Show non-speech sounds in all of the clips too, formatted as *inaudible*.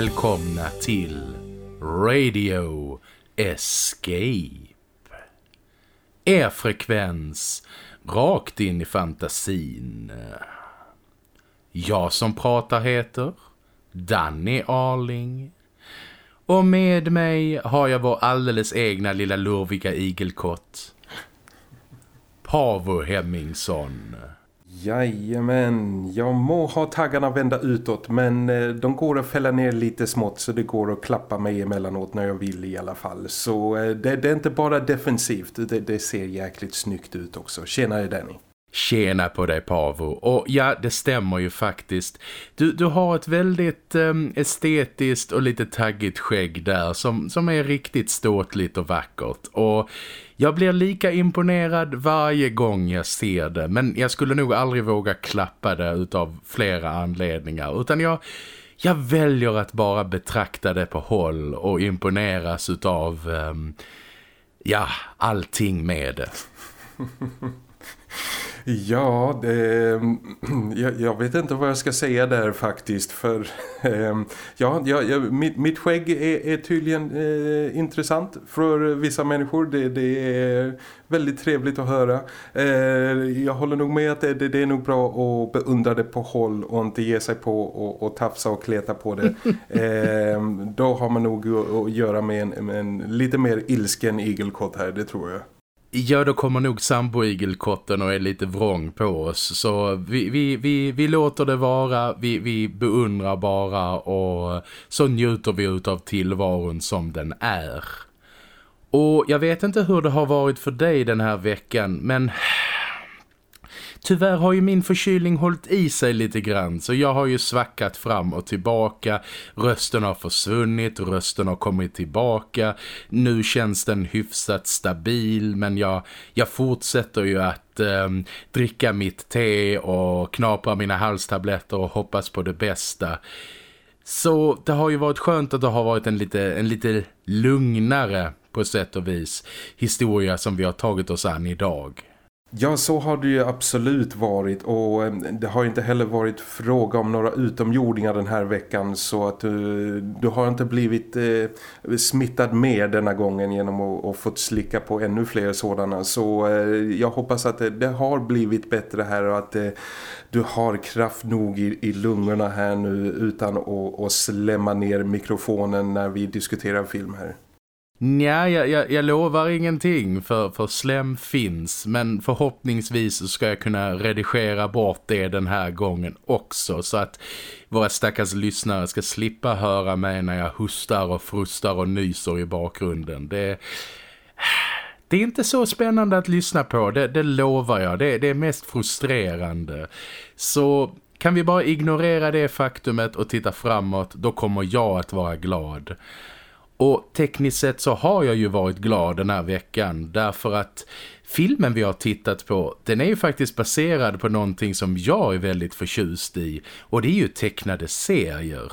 Välkomna till Radio Escape. Er frekvens rakt in i fantasin. Jag som pratar heter Danny Arling. Och med mig har jag vår alldeles egna lilla lurviga igelkott. Pavo Hemmingsson. Jajamän, jag må ha taggarna vända utåt men eh, de går att fälla ner lite smått så det går att klappa mig emellanåt när jag vill i alla fall. Så eh, det, det är inte bara defensivt, det, det ser jäkligt snyggt ut också. Tjena Danny. Tjena på dig Pavo. Och ja, det stämmer ju faktiskt. Du, du har ett väldigt äm, estetiskt och lite taggigt skägg där som, som är riktigt ståtligt och vackert. Och jag blir lika imponerad varje gång jag ser det. Men jag skulle nog aldrig våga klappa det utav flera anledningar. Utan jag, jag väljer att bara betrakta det på håll och imponeras utav... Um, ja, allting med det. *laughs* Ja, det, *clears throat* jag, jag, vet inte vad jag ska säga där faktiskt för *laughs* eh, ja, ja, mitt, mitt skägg är, är tydligen eh, intressant för vissa människor. Det, det, är väldigt trevligt att höra. Eh, jag håller nog med att det, det, är nog bra att beundra det på håll och inte ge sig på och, och tafsa och kleta på det. *laughs* Ehm, då har man nog att göra med en, med en lite mer ilsken igelkott här, det tror jag. Ja, då kommer nog samboigelkotten och är lite vrång på oss. Så vi, vi, vi, vi låter det vara, vi, vi beundrar bara och så njuter vi av tillvaron som den är. Och jag vet inte hur det har varit för dig den här veckan, men Tyvärr har ju min förkylning hållit i sig lite grann så jag har ju svackat fram och tillbaka. Rösten har försvunnit, rösten har kommit tillbaka. Nu känns den hyfsat stabil men jag, jag fortsätter ju att eh, dricka mitt te och knapra mina halstabletter och hoppas på det bästa. Så det har ju varit skönt att det har varit en lite, en lite lugnare på sätt och vis historia som vi har tagit oss an idag. Ja, så har det ju absolut varit och eh, det har inte heller varit fråga om några utomjordingar den här veckan så att du, du har inte blivit eh, smittad mer denna gången genom att, och fått slicka på ännu fler sådana. Så eh, jag hoppas att det, det, har blivit bättre här och att eh, du har kraft nog i, i lungorna här nu utan att, att slämma ner mikrofonen när vi diskuterar film här. Nja, jag, jag, jag, lovar ingenting för, för slem finns men förhoppningsvis ska jag kunna redigera bort det den här gången också så att våra stackars lyssnare ska slippa höra mig när jag hustar och frustar och nyser i bakgrunden. Det, det är inte så spännande att lyssna på, det, det lovar jag. Det, det är mest frustrerande. Så kan vi bara ignorera det faktumet och titta framåt, då kommer jag att vara glad. Och tekniskt sett så har jag ju varit glad den här veckan därför att filmen vi har tittat på den är ju faktiskt baserad på någonting som jag är väldigt förtjust i och det är ju tecknade serier.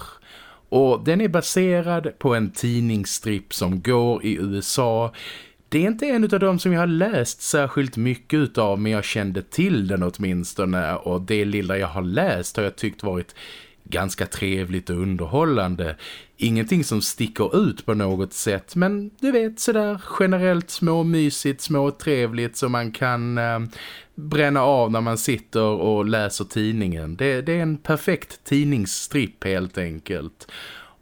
Och den är baserad på en tidningsstripp som går i USA. Det är inte en av dem som jag har läst särskilt mycket av men jag kände till den åtminstone och det lilla jag har läst har jag tyckt varit ganska trevligt och underhållande. Ingenting som sticker ut på något sätt men du vet sådär generellt små mysigt, små trevligt som man kan eh, bränna av när man sitter och läser tidningen. Det, det är en perfekt tidningsstripp helt enkelt.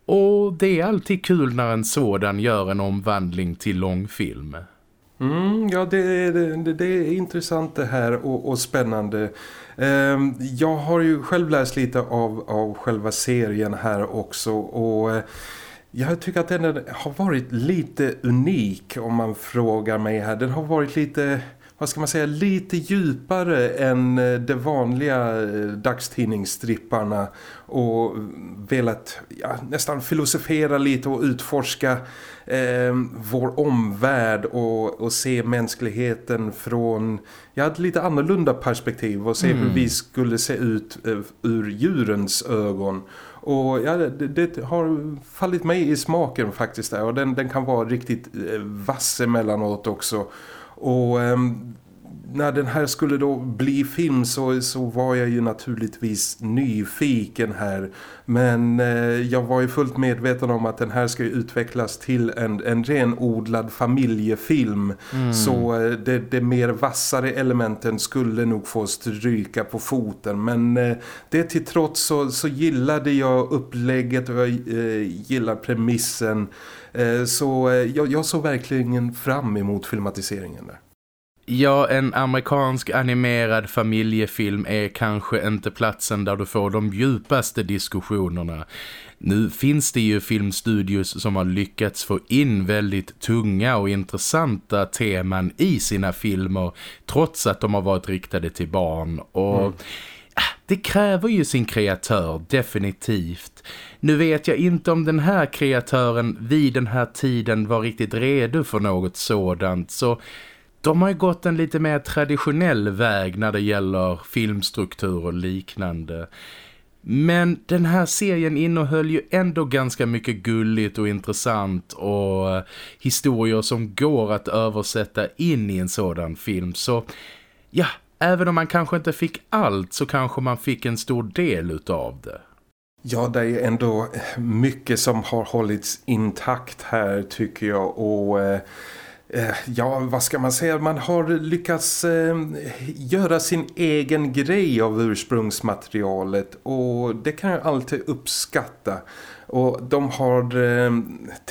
Och det är alltid kul när en sådan gör en omvandling till långfilm. Mm, ja, det, det, det, är intressant det här och, och spännande. Ehm, jag har ju själv läst lite av, av själva serien här också och eh, jag tycker att den har varit lite unik om man frågar mig här. Den har varit lite vad ska man säga, lite djupare än eh, de vanliga eh, dagstidningsstripparna och velat ja, nästan filosofera lite och utforska eh, vår omvärld och, och se mänskligheten från ja, ett lite annorlunda perspektiv och se mm. hur vi skulle se ut eh, ur djurens ögon. Och ja, det, det, har fallit mig i smaken faktiskt där och den, den kan vara riktigt eh, vass emellanåt också. Och ehm, när den här skulle då bli film så, så var jag ju naturligtvis nyfiken här. Men eh, jag var ju fullt medveten om att den här ska utvecklas till en, en renodlad familjefilm. Mm. Så eh, det, det mer vassare elementen skulle nog få stryka på foten. Men eh, det till trots så, så gillade jag upplägget och jag eh, gillar premissen. Eh, så eh, jag, jag såg verkligen fram emot filmatiseringen där. Ja, en amerikansk animerad familjefilm är kanske inte platsen där du får de djupaste diskussionerna. Nu finns det ju filmstudios som har lyckats få in väldigt tunga och intressanta teman i sina filmer trots att de har varit riktade till barn och... Mm. Det kräver ju sin kreatör, definitivt. Nu vet jag inte om den här kreatören vid den här tiden var riktigt redo för något sådant, så de har ju gått en lite mer traditionell väg när det gäller filmstruktur och liknande. Men den här serien innehöll ju ändå ganska mycket gulligt och intressant och eh, historier som går att översätta in i en sådan film. Så ja, även om man kanske inte fick allt så kanske man fick en stor del utav det. Ja, det är ändå mycket som har hållits intakt här tycker jag och... Eh Eh, Eh, ja, vad ska man säga? Man har lyckats eh, göra sin egen grej av ursprungsmaterialet och det kan jag alltid uppskatta. Och de har eh,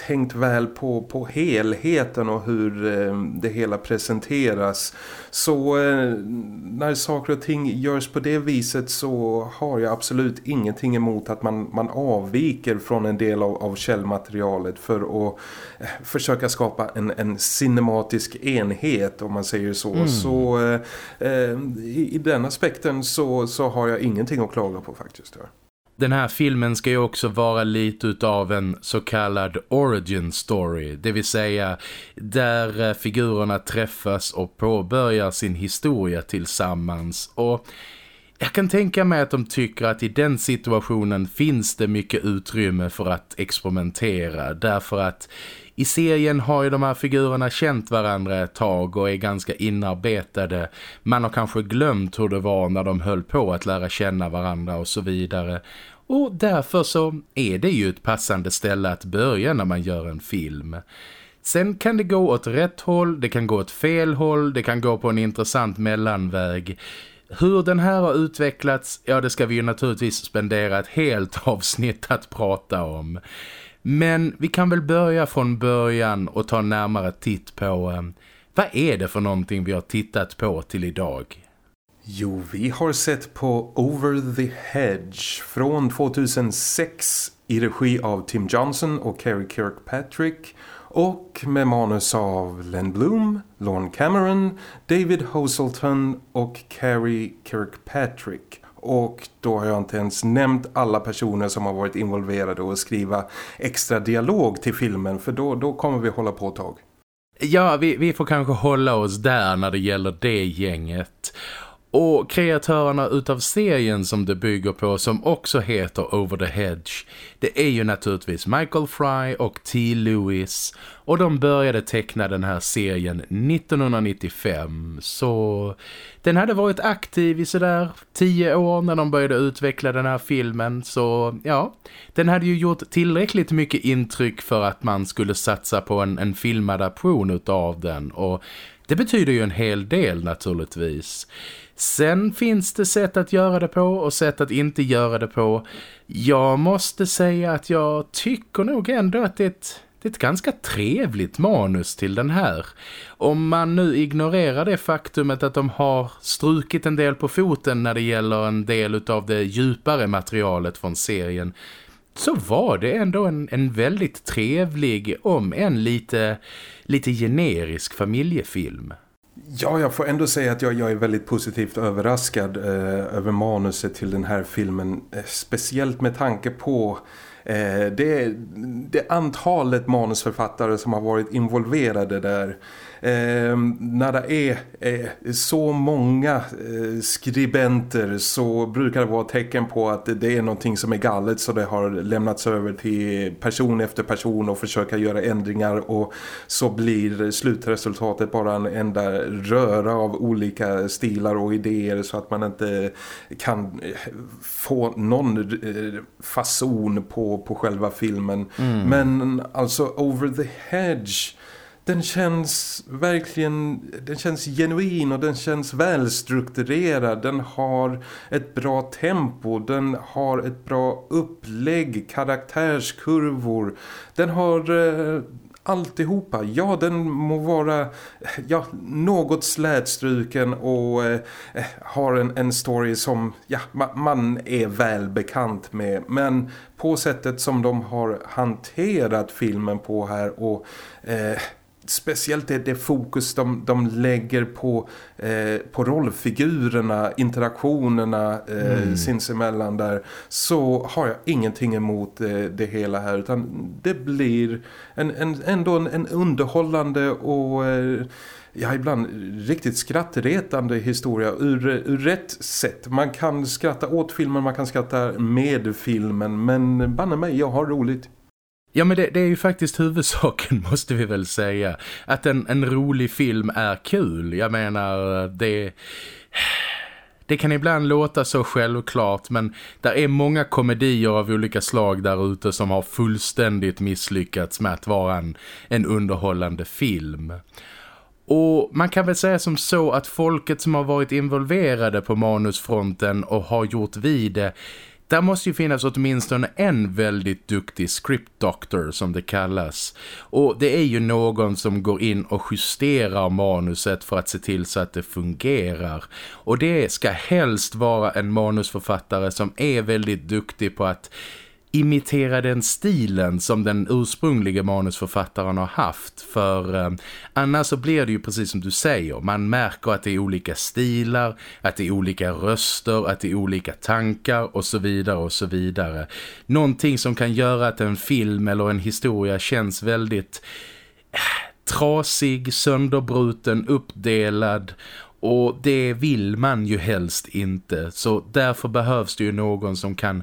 tänkt väl på, på helheten och hur eh, det hela presenteras. Så eh, när saker och ting görs på det viset så har jag absolut ingenting emot att man, man avviker från en del av, av källmaterialet för att eh, försöka skapa en, en cinematisk enhet om man säger så. Mm. Så eh, eh, i, i den aspekten så, så har jag ingenting att klaga på faktiskt. Ja. Den här filmen ska ju också vara lite utav en så kallad origin story. Det vill säga där eh, figurerna träffas och påbörjar sin historia tillsammans. Och jag kan tänka mig att de tycker att i den situationen finns det mycket utrymme för att experimentera. Därför att i serien har ju de här figurerna känt varandra ett tag och är ganska inarbetade. Man har kanske glömt hur det var när de höll på att lära känna varandra och så vidare. Och därför så är det ju ett passande ställe att börja när man gör en film. Sen kan det gå åt rätt håll, det kan gå åt fel håll, det kan gå på en intressant mellanväg. Hur den här har utvecklats, ja det ska vi ju naturligtvis spendera ett helt *laughs* avsnitt att prata om. Men vi kan väl börja från början och ta närmare titt på eh, vad är det för någonting vi har tittat på till idag? Jo, vi har sett på Over the Hedge från 2006 i regi av Tim Johnson och Kerry Kirkpatrick och med manus av Len Bloom, Lorne Cameron, David Hoselton och Carrie Kirkpatrick. Och då har jag inte ens nämnt alla personer som har varit involverade och skriva extra dialog till filmen för då, då kommer vi hålla på ett tag. Ja, vi, vi får kanske hålla oss där när det gäller det gänget. Och kreatörerna utav serien som det bygger på som också heter Over the Hedge det är ju naturligtvis Michael Fry och T. Lewis och de började teckna den här serien 1995 så den hade varit aktiv i sådär tio år när de började utveckla den här filmen så ja, den hade ju gjort tillräckligt mycket intryck för att man skulle satsa på en, en filmadaption utav den och det betyder ju en hel del naturligtvis. Sen finns det sätt att göra det på och sätt att inte göra det på. Jag måste säga att jag tycker nog ändå att det är ett, det är ett ganska trevligt manus till den här. Om man nu ignorerar det faktumet att de har strukit en del på foten när det gäller en del av det djupare materialet från serien så var det ändå en, en väldigt trevlig, om en lite, lite generisk familjefilm. Ja, jag får ändå säga att jag, jag är väldigt positivt överraskad eh, över manuset till den här filmen. Eh, speciellt med tanke på eh, det, det antalet manusförfattare som har varit involverade där när det är så många eh, skribenter så brukar det vara tecken på att det är någonting som är galet så det har lämnats över till person efter person och försöka göra ändringar och så blir slutresultatet bara en enda röra av olika stilar och idéer så att man inte kan eh, få någon eh, fason på, på själva filmen. Mm. Men alltså Over the Hedge den känns verkligen den känns genuin och den känns välstrukturerad. Den har ett bra tempo, den har ett bra upplägg, karaktärskurvor. Den har eh, alltihopa. Ja, den må vara ja, något slätstruken och eh, eh har en, en story som ja, ma man är väl bekant med. Men på sättet som de har hanterat filmen på här och eh, speciellt det, det fokus de, de lägger på, eh, på rollfigurerna, interaktionerna eh, mm. sinsemellan där så har jag ingenting emot eh, det hela här utan det blir en, en, ändå en, en underhållande och eh, ja, ibland riktigt skrattretande historia ur, ur rätt sätt. Man kan skratta åt filmen, man kan skratta med filmen men banne mig, jag har roligt. Ja men det, det, är ju faktiskt huvudsaken *laughs* måste vi väl säga. Att en, en rolig film är kul. Jag menar det... Det kan ibland låta så självklart men det är många komedier av olika slag där ute som har fullständigt misslyckats med att vara en, en underhållande film. Och man kan väl säga som så att folket som har varit involverade på manusfronten och har gjort vid det där måste ju finnas åtminstone en väldigt duktig script doctor som det kallas. Och det är ju någon som går in och justerar manuset för att se till så att det fungerar. Och det ska helst vara en manusförfattare som är väldigt duktig på att imitera den stilen som den ursprungliga manusförfattaren har haft. För eh, annars så blir det ju precis som du säger. Man märker att det är olika stilar att det är olika röster att det är olika tankar och så vidare och så vidare. Någonting som kan göra att en film eller en historia känns väldigt äh, trasig, sönderbruten, uppdelad. Och det vill man ju helst inte. Så därför behövs det ju någon som kan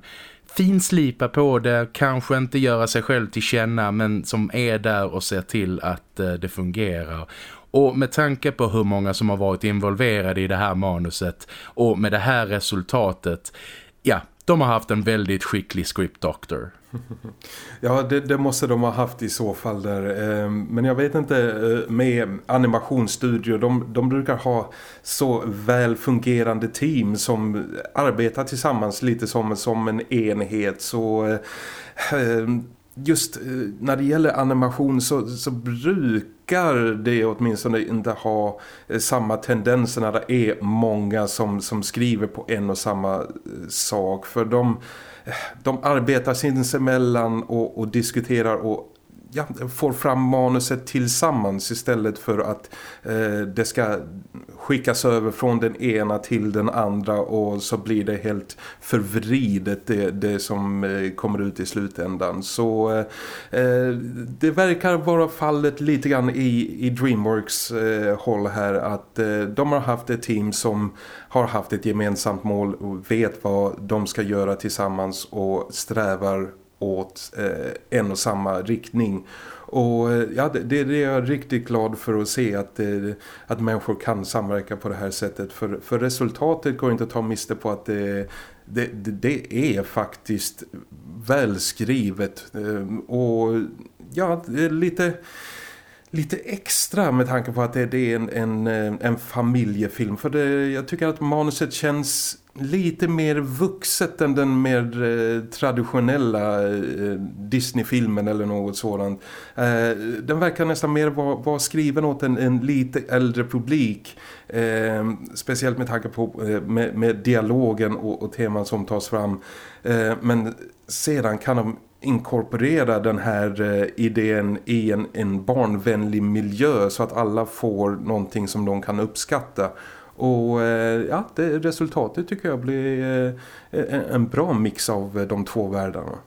finslipa på det, kanske inte göra sig själv till känna men som är där och ser till att eh, det fungerar. Och med tanke på hur många som har varit involverade i det här manuset och med det här resultatet, ja, de har haft en väldigt skicklig script doctor. *laughs* Ja, det, det, måste de ha haft i så fall där. Ehm, men jag vet inte eh, med animationsstudio. De, de brukar ha så väl fungerande team som arbetar tillsammans lite som, som en enhet. Så eh, ehm, just eh, när det gäller animation så, så brukar det åtminstone inte ha eh, samma tendenser när det är många som, som skriver på en och samma eh, sak. För de de arbetar sinsemellan och, och diskuterar och ja, får fram manuset tillsammans istället för att eh, det ska skickas över från den ena till den andra och så blir det helt förvridet det, det som eh, kommer ut i slutändan. Så eh, eh det verkar vara fallet lite grann i, i Dreamworks eh, håll här att eh, de har haft ett team som har haft ett gemensamt mål och vet vad de ska göra tillsammans och strävar åt eh, en och samma riktning. Och eh, ja, det, det är jag riktigt glad för att se att, eh, att människor kan samverka på det här sättet. För, för resultatet går inte att ta miste på att eh, det, det, det är faktiskt välskrivet. Och ja, lite lite extra med tanke på att det, är en, en, en familjefilm. För det, jag tycker att manuset känns lite mer vuxet än den mer eh, traditionella eh, Disney-filmen eller något sådant. Eh, den verkar nästan mer vara, var skriven åt en, en, lite äldre publik. Eh, speciellt med tanke på eh, med, med, dialogen och, och teman som tas fram. Eh, men sedan kan de inkorporera den här eh, idén i en, en barnvänlig miljö så att alla får någonting som de kan uppskatta. Och eh, ja, det, resultatet tycker jag blir eh, en bra mix av eh, de två världarna.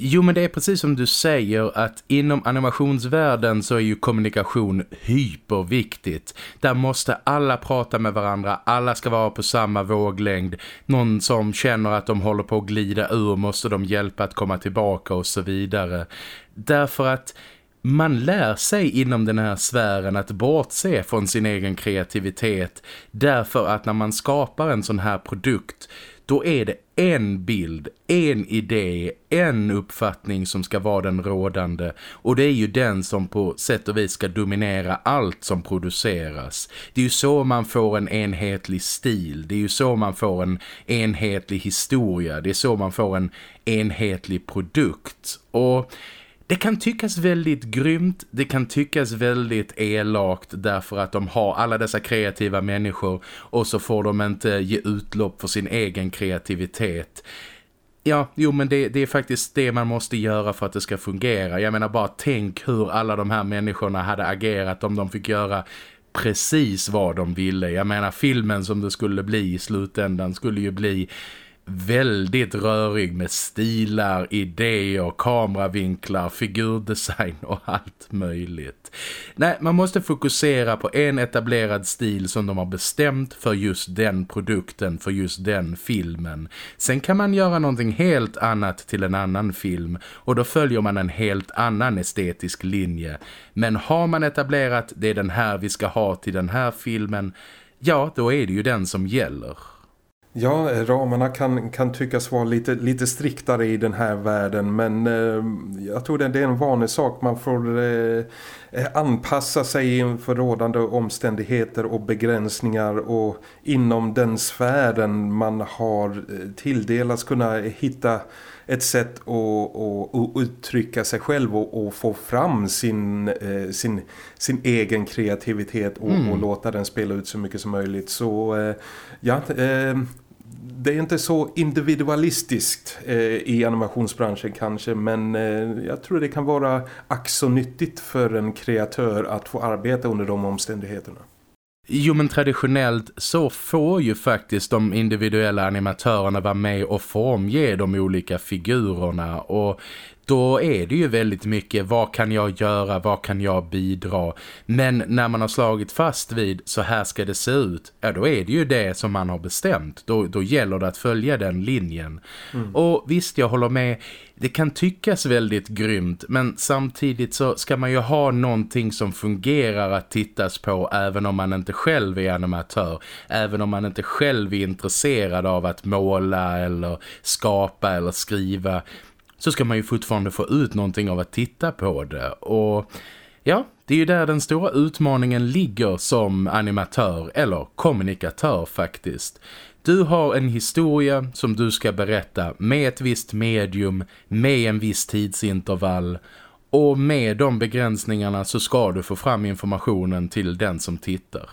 Jo men det är precis som du säger att inom animationsvärlden så är ju kommunikation hyperviktigt. Där måste alla prata med varandra, alla ska vara på samma våglängd. Någon som känner att de håller på att glida ur måste de hjälpa att komma tillbaka och så vidare. Därför att man lär sig inom den här sfären att bortse från sin egen kreativitet därför att när man skapar en sån här produkt då är det en bild, en idé, en uppfattning som ska vara den rådande och det är ju den som på sätt och vis ska dominera allt som produceras. Det är ju så man får en enhetlig stil, det är ju så man får en enhetlig historia, det är så man får en enhetlig produkt och det kan tyckas väldigt grymt, det kan tyckas väldigt elakt därför att de har alla dessa kreativa människor och så får de inte ge utlopp för sin egen kreativitet. Ja, jo men det, det, är faktiskt det man måste göra för att det ska fungera. Jag menar bara tänk hur alla de här människorna hade agerat om de fick göra precis vad de ville. Jag menar filmen som det skulle bli i slutändan skulle ju bli väldigt rörig med stilar, idéer, kameravinklar, figurdesign och allt möjligt. Nej, man måste fokusera på en etablerad stil som de har bestämt för just den produkten, för just den filmen. Sen kan man göra någonting helt annat till en annan film och då följer man en helt annan estetisk linje. Men har man etablerat det är den här vi ska ha till den här filmen, ja då är det ju den som gäller. Ja, ramarna kan, kan tyckas vara lite, lite striktare i den här världen men eh, jag tror det, det är en vanlig sak. Man får eh, eh anpassa sig inför rådande omständigheter och begränsningar och inom den sfären man har eh, tilldelats kunna hitta ett sätt att, att, att uttrycka sig själv och, och få fram sin, eh, sin, sin egen kreativitet och, mm. och, låta den spela ut så mycket som möjligt. Så eh, ja, det är inte så individualistiskt eh, i animationsbranschen kanske men eh, jag tror det kan vara också nyttigt för en kreatör att få arbeta under de omständigheterna. Jo men traditionellt så får ju faktiskt de individuella animatörerna vara med och formge de olika figurerna och då är det ju väldigt mycket vad kan jag göra, vad kan jag bidra. Men när man har slagit fast vid så här ska det se ut, ja då är det ju det som man har bestämt. Då, då gäller det att följa den linjen. Mm. Och visst, jag håller med, det kan tyckas väldigt grymt men samtidigt så ska man ju ha någonting som fungerar att tittas på även om man inte själv är animatör. Även om man inte själv är intresserad av att måla eller skapa eller skriva så ska man ju fortfarande få ut någonting av att titta på det. Och ja, det är ju där den stora utmaningen ligger som animatör eller kommunikatör faktiskt. Du har en historia som du ska berätta med ett visst medium, med en viss tidsintervall och med de begränsningarna så ska du få fram informationen till den som tittar.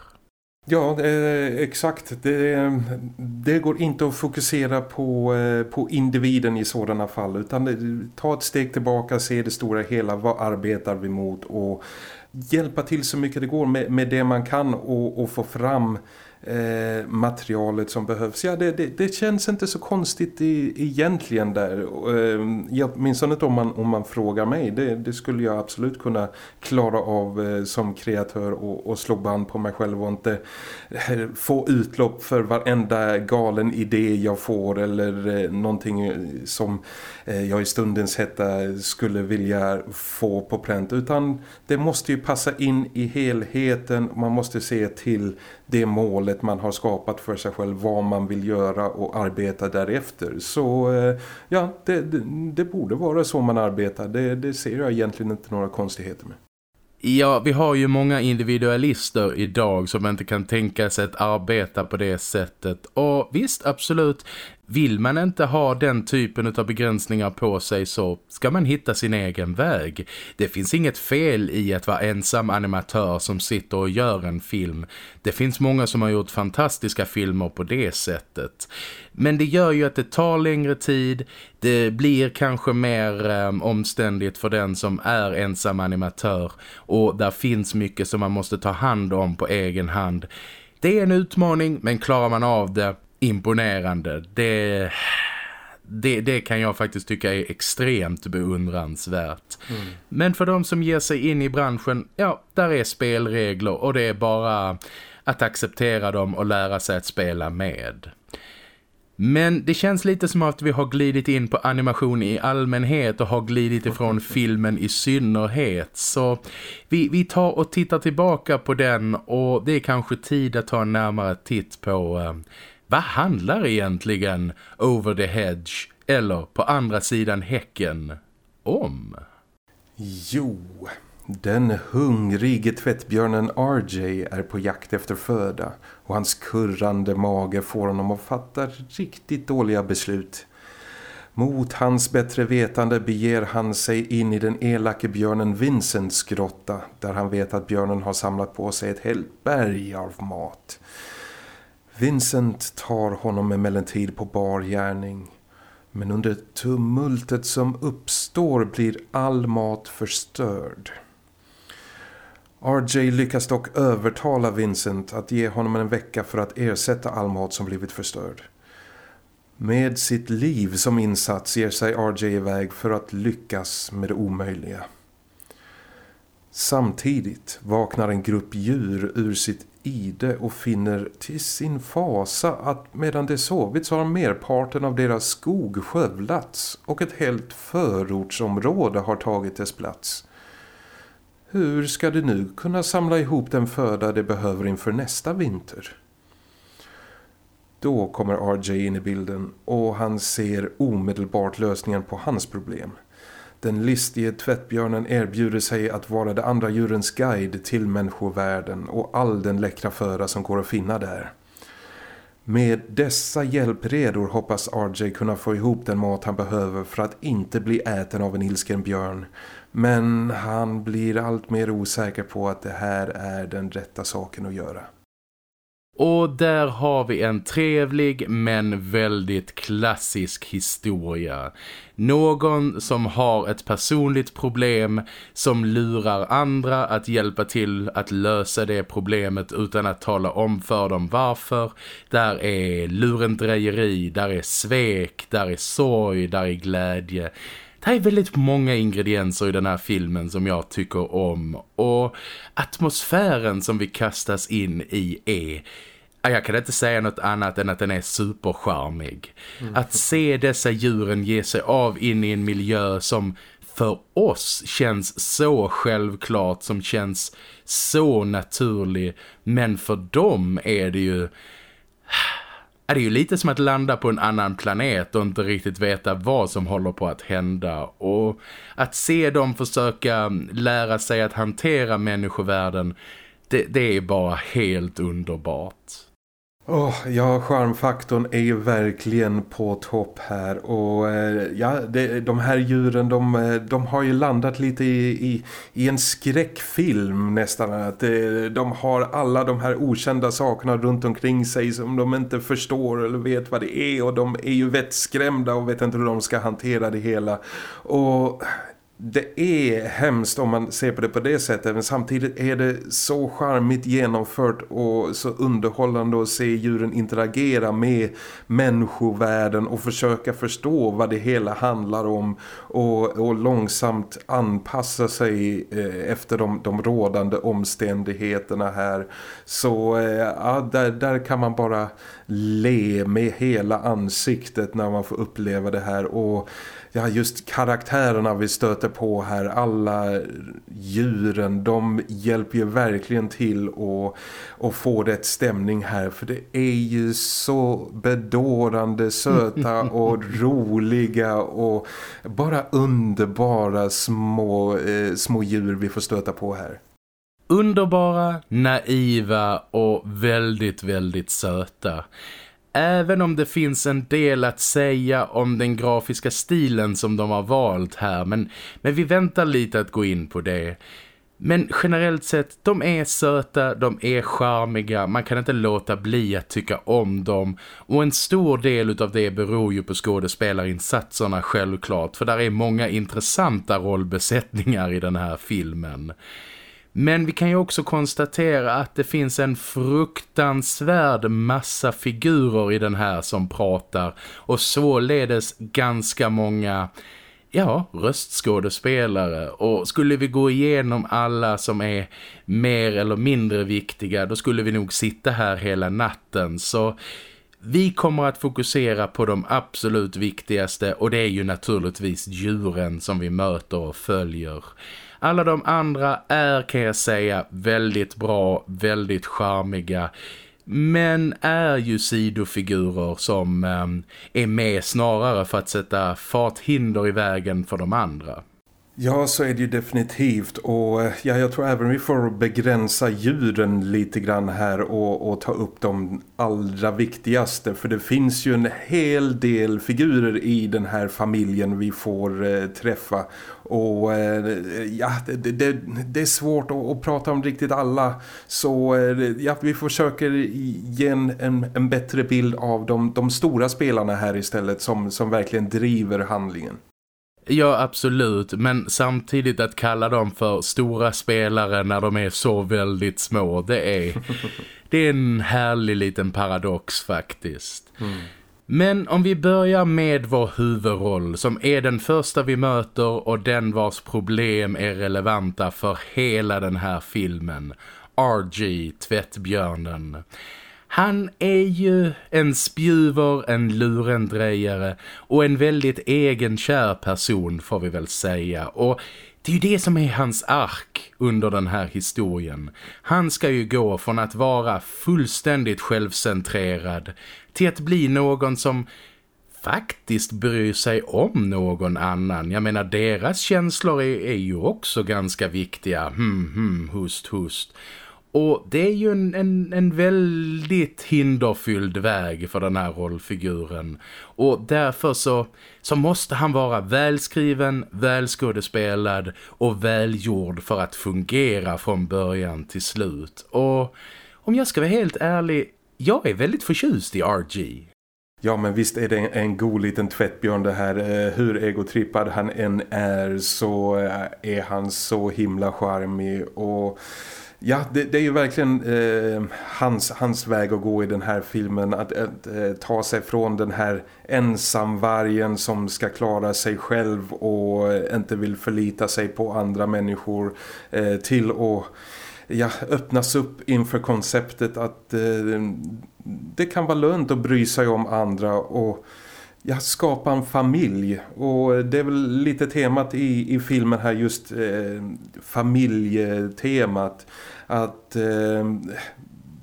Ja, eh, exakt. Det, det, går inte att fokusera på, eh, på individen i sådana fall utan ta ett steg tillbaka, se det stora hela, vad arbetar vi mot och hjälpa till så mycket det går med, med det man kan och, och få fram eh, materialet som behövs. Ja, det, det, det, känns inte så konstigt i, egentligen där. Eh, jag minns inte om man, om man frågar mig. Det, det skulle jag absolut kunna klara av eh, som kreatör och, och slå band på mig själv och inte eh, få utlopp för varenda galen idé jag får eller eh, någonting eh, som Eh, jag i stundens hetta skulle vilja få på pränt. Utan det måste ju passa in i helheten. Man måste se till det målet man har skapat för sig själv, vad man vill göra och arbeta därefter. Så eh, ja, det, det, det borde vara så man arbetar. Det, det ser jag egentligen inte några konstigheter med. Ja, vi har ju många individualister idag som inte kan tänka sig att arbeta på det sättet. Och visst, absolut, vill man inte ha den typen av begränsningar på sig så ska man hitta sin egen väg. Det finns inget fel i att vara ensam animatör som sitter och gör en film. Det finns många som har gjort fantastiska filmer på det sättet. Men det gör ju att det tar längre tid. Det blir kanske mer eh, omständigt för den som är ensam animatör. Och där finns mycket som man måste ta hand om på egen hand. Det är en utmaning men klarar man av det imponerande. Det, det, det kan jag faktiskt tycka är extremt beundransvärt. Mm. Men för de som ger sig in i branschen, ja, där är spelregler och det är bara att acceptera dem och lära sig att spela med. Men det känns lite som att vi har glidit in på animation i allmänhet och har glidit ifrån *laughs* filmen i synnerhet. Så vi, vi tar och tittar tillbaka på den och det är kanske tid att ta en närmare titt på uh, vad handlar egentligen Over the Hedge eller på andra sidan häcken om? Jo, den hungrige tvättbjörnen RJ är på jakt efter föda och hans kurrande mage får honom att fatta riktigt dåliga beslut. Mot hans bättre vetande beger han sig in i den elake björnen Vincents grotta där han vet att björnen har samlat på sig ett helt berg av mat. Vincent tar honom emellertid på bar gärning. Men under tumultet som uppstår blir all mat förstörd. RJ lyckas dock övertala Vincent att ge honom en vecka för att ersätta all mat som blivit förstörd. Med sitt liv som insats ger sig RJ iväg för att lyckas med det omöjliga. Samtidigt vaknar en grupp djur ur sitt ide och finner till sin fasa att medan det sovit så har merparten av deras skog skövlats och ett helt förortsområde har tagit dess plats. Hur ska de nu kunna samla ihop den föda de behöver inför nästa vinter? Då kommer RJ in i bilden och han ser omedelbart lösningen på hans problem. Den listige tvättbjörnen erbjuder sig att vara de andra djurens guide till människovärlden och all den läckra föra som går att finna där. Med dessa hjälpredor hoppas RJ kunna få ihop den mat han behöver för att inte bli äten av en ilsken björn. Men han blir allt mer osäker på att det här är den rätta saken att göra. Och där har vi en trevlig men väldigt klassisk historia. Någon som har ett personligt problem som lurar andra att hjälpa till att lösa det problemet utan att tala om för dem varför. Där är lurendrejeri, där är svek, där är sorg, där är glädje. Det är väldigt många ingredienser i den här filmen som jag tycker om och atmosfären som vi kastas in i är jag kan inte säga något annat än att den är supercharmig. Mm. Att se dessa djuren ge sig av in i en miljö som för oss känns så självklart, som känns så naturlig. Men för dem är det ju... Det är ju lite som att landa på en annan planet och inte riktigt veta vad som håller på att hända. Och att se dem försöka lära sig att hantera människovärlden, det, det är bara helt underbart. Oh, ja, charmfaktorn är ju verkligen på topp här och eh, ja, det, de här djuren de, eh, de har ju landat lite i, i, i en skräckfilm nästan att eh, de har alla de här okända sakerna runt omkring sig som de inte förstår eller vet vad det är och de är ju vettskrämda och vet inte hur de ska hantera det hela. Och det är hemskt om man ser på det på det sättet men samtidigt är det så charmigt genomfört och så underhållande att se djuren interagera med människovärlden och försöka förstå vad det hela handlar om och, och långsamt anpassa sig eh, efter de, de rådande omständigheterna här. Så eh, ja, där, där kan man bara le med hela ansiktet när man får uppleva det här och ja, just karaktärerna vi stöter på här, alla djuren, de hjälper ju verkligen till att, att få rätt stämning här. För det är ju så bedårande, söta *laughs* och roliga och bara underbara små, eh, små djur vi får stöta på här. Underbara, naiva och väldigt, väldigt söta. Även om det finns en del att säga om den grafiska stilen som de har valt här. Men, men vi väntar lite att gå in på det. Men generellt sett, de är söta, de är charmiga, man kan inte låta bli att tycka om dem. Och en stor del av det beror ju på skådespelarinsatserna självklart, för där är många intressanta rollbesättningar i den här filmen. Men vi kan ju också konstatera att det finns en fruktansvärd massa figurer i den här som pratar. Och således ganska många ja, röstskådespelare. Och skulle vi gå igenom alla som är mer eller mindre viktiga då skulle vi nog sitta här hela natten. Så vi kommer att fokusera på de absolut viktigaste och det är ju naturligtvis djuren som vi möter och följer. Alla de andra är kan jag säga väldigt bra, väldigt charmiga men är ju sidofigurer som eh, är med snarare för att sätta farthinder i vägen för de andra. Ja, så är det ju definitivt. Och eh, ja, jag tror även vi får begränsa djuren lite grann här och, och, ta upp de allra viktigaste. För det finns ju en hel del figurer i den här familjen vi får eh, träffa. Och eh, ja, det, det, det, är svårt att, att, prata om riktigt alla. Så eh, ja, vi försöker ge en, en, en bättre bild av de, de stora spelarna här istället som, som verkligen driver handlingen. Ja, absolut. Men samtidigt att kalla dem för stora spelare när de är så väldigt små, det är, *laughs* det är en härlig liten paradox faktiskt. Mm. Men om vi börjar med vår huvudroll som är den första vi möter och den vars problem är relevanta för hela den här filmen. RG, tvättbjörnen. Han är ju en spjuver, en lurendrejare och en väldigt egenkär person får vi väl säga. Och det är ju det som är hans ark under den här historien. Han ska ju gå från att vara fullständigt självcentrerad till att bli någon som faktiskt bryr sig om någon annan. Jag menar, deras känslor är, är ju också ganska viktiga. Hmm, hmm, hust, hust. Och det är ju en, en, en väldigt hinderfylld väg för den här rollfiguren. Och därför så, så måste han vara välskriven, välskådespelad och välgjord för att fungera från början till slut. Och om jag ska vara helt ärlig, jag är väldigt förtjust i RG. Ja men visst är det en, en god liten tvättbjörn det här. Eh, hur egotrippad han än är så eh, är han så himla charmig och Ja, det, det, är ju verkligen eh, hans, hans väg att gå i den här filmen. Att, att eh, ta sig från den här ensamvargen som ska klara sig själv och inte vill förlita sig på andra människor eh, till att ja, öppnas upp inför konceptet att eh, det kan vara lönt att bry sig om andra och ja, skapa en familj och det är väl lite temat i, i filmen här just eh, familjetemat att eh,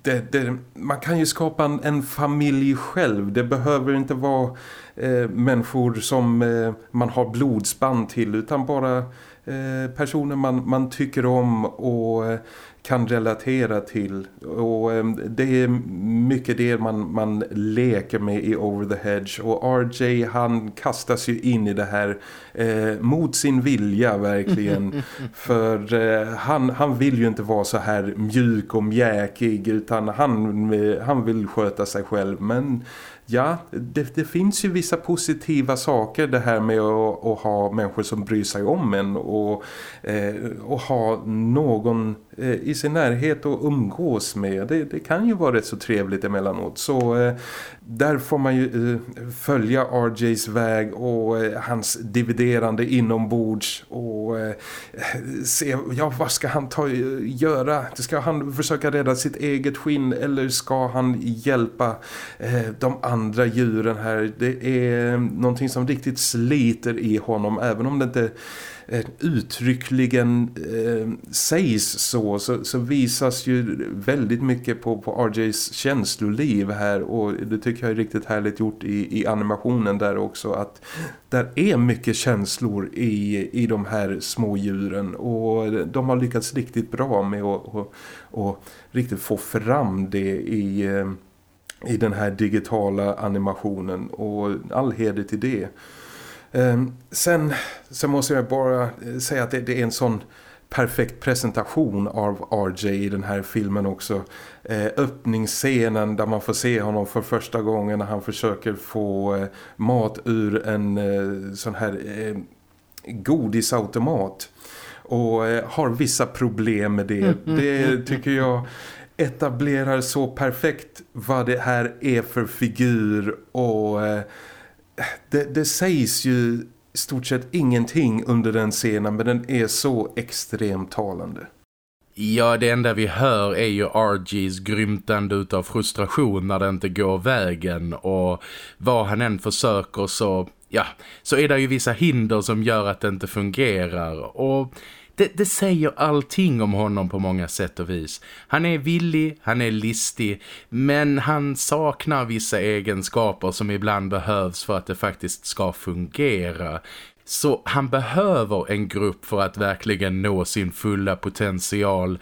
det, det, man kan ju skapa en, en, familj själv. Det behöver inte vara eh, människor som eh, man har blodsband till utan bara eh, personer man, man tycker om och eh, kan relatera till och eh, det är mycket det man, man leker med i Over the Hedge. Och RJ han kastas ju in i det här eh, mot sin vilja verkligen. *laughs* För eh, han, han vill ju inte vara så här mjuk och mjäkig utan han, eh, han vill sköta sig själv. Men ja, det, det, finns ju vissa positiva saker det här med att, att ha människor som bryr sig om en och, eh, och ha någon eh, i sin närhet att umgås med. Det, det, kan ju vara rätt så trevligt emellanåt. Så eh, där får man ju eh, följa RJs väg och eh, hans dividerande inombords och eh, se, ja vad ska han ta, göra? Ska han försöka rädda sitt eget skinn eller ska han hjälpa eh, de andra andra djuren här? Det är någonting som riktigt sliter i honom. Även om det inte eh, uttryckligen eh, sägs så, så, så visas ju väldigt mycket på, på RJs känsloliv här. Och det tycker jag är riktigt härligt gjort i, i animationen där också att där är mycket känslor i, i de här små djuren. Och de har lyckats riktigt bra med att och, och riktigt få fram det i, eh, i den här digitala animationen och all heder till det. Ehm, sen så måste jag bara eh, säga att det, det, är en sån perfekt presentation av RJ i den här filmen också. Eh, öppningsscenen där man får se honom för första gången när han försöker få eh, mat ur en eh, sån här eh, godisautomat. och har vissa problem med det. Det tycker jag etablerar så perfekt vad det här är för figur och eh, det, det sägs ju stort sett ingenting under den scenen men den är så extremt talande. Ja, det enda vi hör är ju RGs grymtande utav frustration när det inte går vägen och vad han än försöker så, ja, så är det ju vissa hinder som gör att det inte fungerar och det, det, säger allting om honom på många sätt och vis. Han är villig, han är listig, men han saknar vissa egenskaper som ibland behövs för att det faktiskt ska fungera. Så han behöver en grupp för att verkligen nå sin fulla potential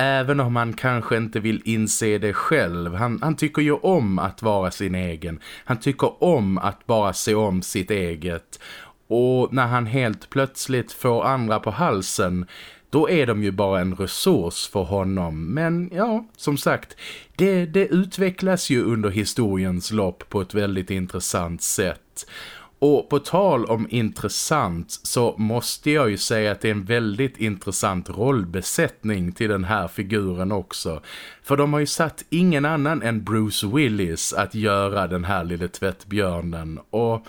även om han kanske inte vill inse det själv. Han, han, tycker ju om att vara sin egen. Han tycker om att bara se om sitt eget. Och när han helt plötsligt får andra på halsen då är de ju bara en resurs för honom. Men ja, som sagt, det, det utvecklas ju under historiens lopp på ett väldigt intressant sätt. Och på tal om intressant så måste jag ju säga att det är en väldigt intressant rollbesättning till den här figuren också. För de har ju satt ingen annan än Bruce Willis att göra den här lille tvättbjörnen. Och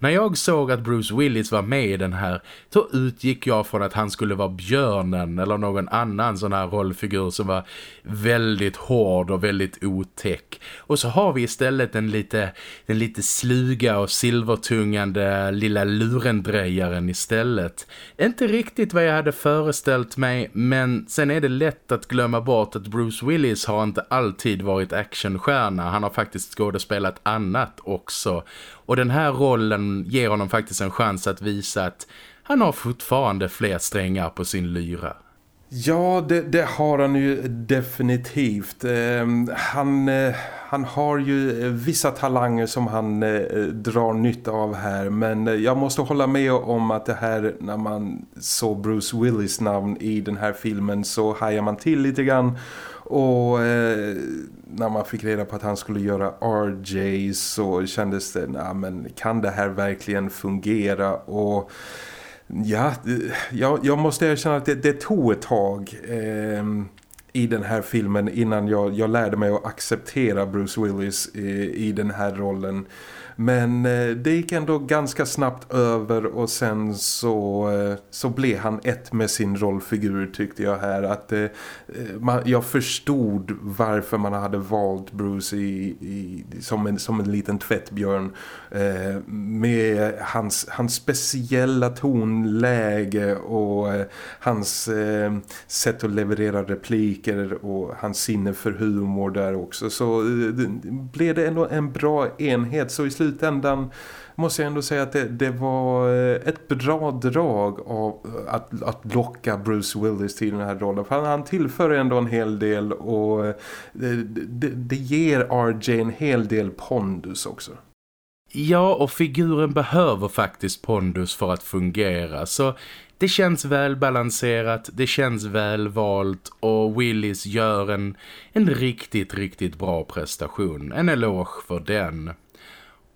när jag såg att Bruce Willis var med i den här så utgick jag från att han skulle vara björnen eller någon annan sån här rollfigur som var väldigt hård och väldigt otäck. Och så har vi istället den lite, den lite sluga och silvertungande lilla lurendrejaren istället. Inte riktigt vad jag hade föreställt mig men sen är det lätt att glömma bort att Bruce Willis har inte alltid varit actionstjärna. Han har faktiskt skådespelat annat också. Och den här rollen ger honom faktiskt en chans att visa att han har fortfarande fler strängar på sin lyra. Ja, det, det, har han ju definitivt. Eh, han, eh, han har ju vissa talanger som han eh, drar nytta av här. Men jag måste hålla med om att det här, när man såg Bruce Willis namn i den här filmen så hajar man till lite grann. Och eh, när man fick reda på att han skulle göra RJ så kändes det, nah, men kan det här verkligen fungera? Och ja, eh, jag, jag måste erkänna att det, det tog ett tag eh, i den här filmen innan jag, jag lärde mig att acceptera Bruce Willis i, i den här rollen. Men eh, det gick ändå ganska snabbt över och sen så, eh, så blev han ett med sin rollfigur tyckte jag här. Att eh, man, jag förstod varför man hade valt Bruce i, i, som, en, som en liten tvättbjörn. Med hans, hans speciella tonläge och hans sätt att leverera repliker och hans sinne för humor där också. Så blev det ändå en bra enhet så i slutet slutändan måste jag ändå säga att det, det, var eh, ett bra drag av att, att locka Bruce Willis till den här rollen. För han, han tillför ändå en hel del och eh, det, det, det ger RJ en hel del pondus också. Ja, och figuren behöver faktiskt pondus för att fungera. Så det känns välbalanserat, det känns välvalt och Willis gör en, en riktigt, riktigt bra prestation. En eloge för den.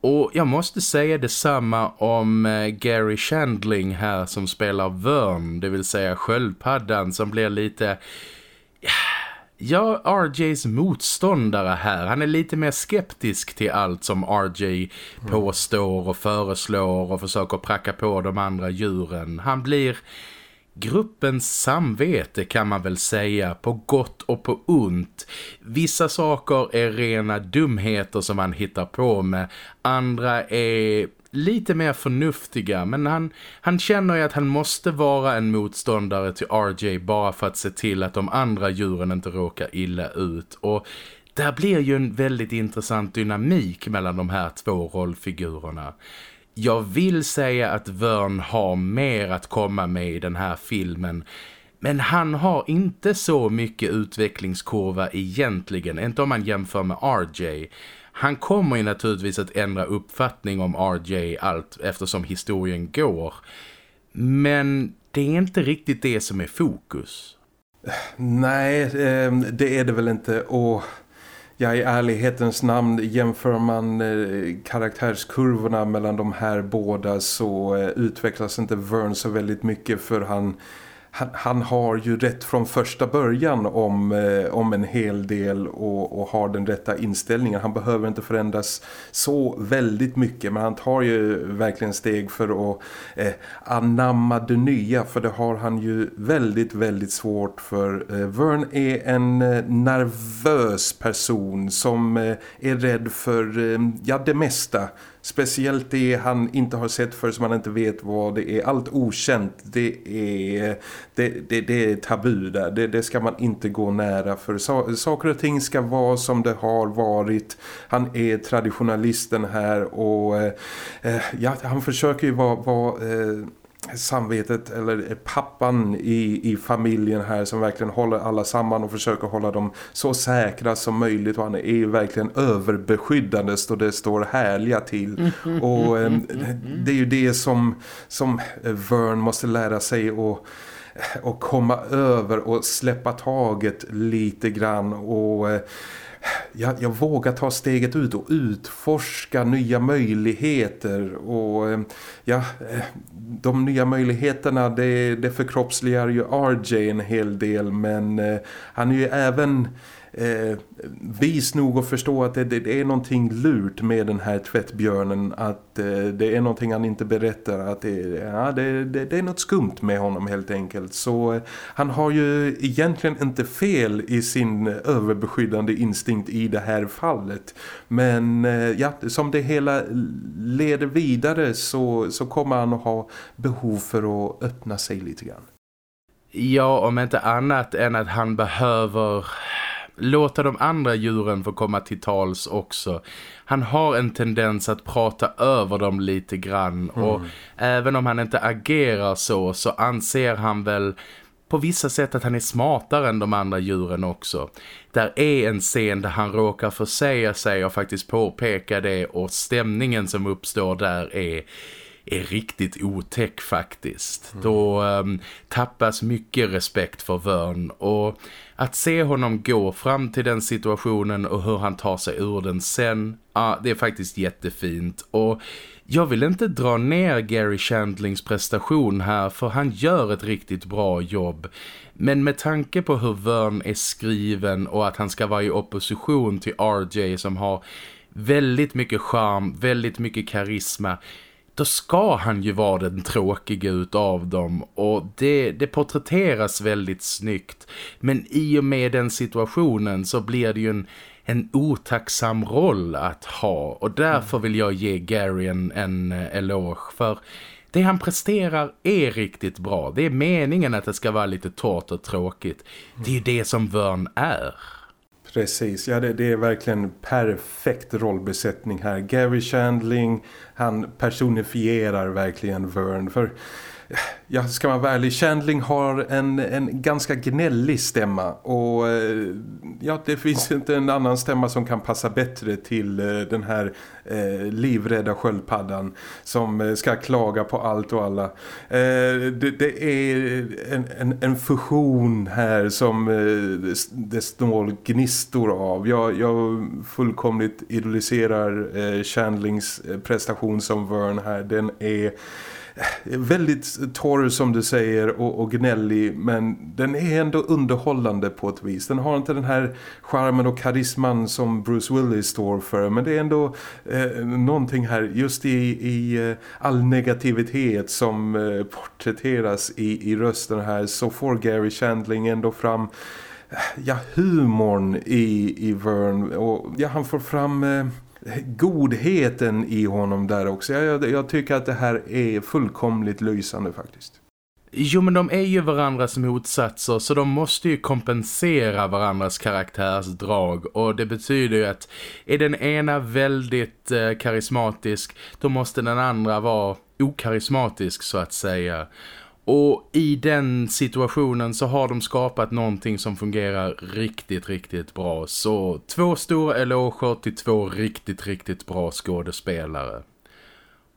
Och jag måste säga detsamma om eh, Gary Chandling här som spelar Vörn, det vill säga sköldpaddan som blir lite... Ja, RJs motståndare här. Han är lite mer skeptisk till allt som RJ påstår och föreslår och försöker pracka på de andra djuren. Han blir gruppens samvete kan man väl säga på gott och på ont. Vissa saker är rena dumheter som han hittar på med. Andra är lite mer förnuftiga men han, han känner ju att han måste vara en motståndare till RJ bara för att se till att de andra djuren inte råkar illa ut och där blir ju en väldigt intressant dynamik mellan de här två rollfigurerna. Jag vill säga att Vörn har mer att komma med i den här filmen. Men han har inte så mycket utvecklingskurva egentligen, inte om man jämför med RJ. Han kommer ju naturligtvis att ändra uppfattning om RJ allt eftersom historien går. Men det är inte riktigt det som är fokus. Nej, ehm, det är det väl inte. Och Ja, i ärlighetens namn jämför man eh, karaktärskurvorna mellan de här båda så eh, utvecklas inte Vern så väldigt mycket för han han, han, har ju rätt från första början om, eh, om en hel del och, och, har den rätta inställningen. Han behöver inte förändras så väldigt mycket men han tar ju verkligen steg för att eh, anamma det nya för det har han ju väldigt, väldigt svårt för. Eh, Vern är en eh, nervös person som eh, är rädd för eh, ja, det mesta Speciellt det han inte har sett för som han inte vet vad det är. Allt okänt, det är, det, det, det är tabu där. Det, det, ska man inte gå nära för. saker och ting ska vara som det har varit. Han är traditionalisten här och eh, eh ja, han försöker ju vara... vara eh, samvetet eller pappan i, i familjen här som verkligen håller alla samman och försöker hålla dem så säkra som möjligt. Och han är ju verkligen överbeskyddande och det står härliga till. Och eh, det är ju det som, som Vern måste lära sig och och komma över och släppa taget lite grann. Och eh, jag, jag vågar ta steget ut och utforska nya möjligheter och eh, ja, eh, de nya möjligheterna det, det förkroppsligar ju RJ en hel del men eh, han är ju även eh, vis nog att förstå att det, det, är någonting lurt med den här tvättbjörnen att eh, det är någonting han inte berättar att det, ja, det, det, det är något skumt med honom helt enkelt så eh, han har ju egentligen inte fel i sin överbeskyddande instinkt i det här fallet men eh, ja, som det hela leder vidare så, så kommer han att ha behov för att öppna sig lite grann. Ja, om inte annat än att han behöver låta de andra djuren få komma till tals också. Han har en tendens att prata över dem lite grann mm. och även om han inte agerar så så anser han väl på vissa sätt att han är smartare än de andra djuren också. Där är en scen där han råkar försäga sig och faktiskt påpeka det och stämningen som uppstår där är är riktigt otäck faktiskt. Mm. Då um, tappas mycket respekt för Vörn och att se honom gå fram till den situationen och hur han tar sig ur den sen, ja, det är faktiskt jättefint. Och jag vill inte dra ner Gary Chandlings prestation här för han gör ett riktigt bra jobb. Men med tanke på hur Vern är skriven och att han ska vara i opposition till RJ som har väldigt mycket charm, väldigt mycket karisma då ska han ju vara den tråkiga utav dem och det, det porträtteras väldigt snyggt. Men i och med den situationen så blir det ju en, en otacksam roll att ha och därför vill jag ge Gary en, en eh, eloge för det han presterar är riktigt bra. Det är meningen att det ska vara lite torrt och tråkigt. Det är ju det som Vörn är. Precis, ja det, det, är verkligen perfekt rollbesättning här. Gary Chandling, han personifierar verkligen Vern. För ja, ska man vara ärlig, Chandling har en, en ganska gnällig stämma och eh, ja, det finns inte en annan stämma som kan passa bättre till eh, den här eh, livrädda sköldpaddan som eh, ska klaga på allt och alla. Eh, det, det, är en, en, en, fusion här som eh, det står gnistor av. Jag, jag fullkomligt idoliserar eh, Chandlings prestation som Vern här. Den är Eh, väldigt torr som du säger och, och gnällig men den är ändå underhållande på ett vis. Den har inte den här charmen och karisman som Bruce Willis står för men det är ändå eh, någonting här just i, i eh, all negativitet som eh, porträtteras i, i rösten här så får Gary Chandling ändå fram eh, ja, humorn i, i Vern och ja, han får fram eh, godheten i honom där också. Jag, jag tycker att det här är fullkomligt lysande faktiskt. Jo men de är ju varandras motsatser så de måste ju kompensera varandras karaktärsdrag och det betyder ju att är den ena väldigt eh, karismatisk då måste den andra vara okarismatisk så att säga. Och i den situationen så har de skapat någonting som fungerar riktigt, riktigt bra. Så två stora eloger till två riktigt, riktigt bra skådespelare.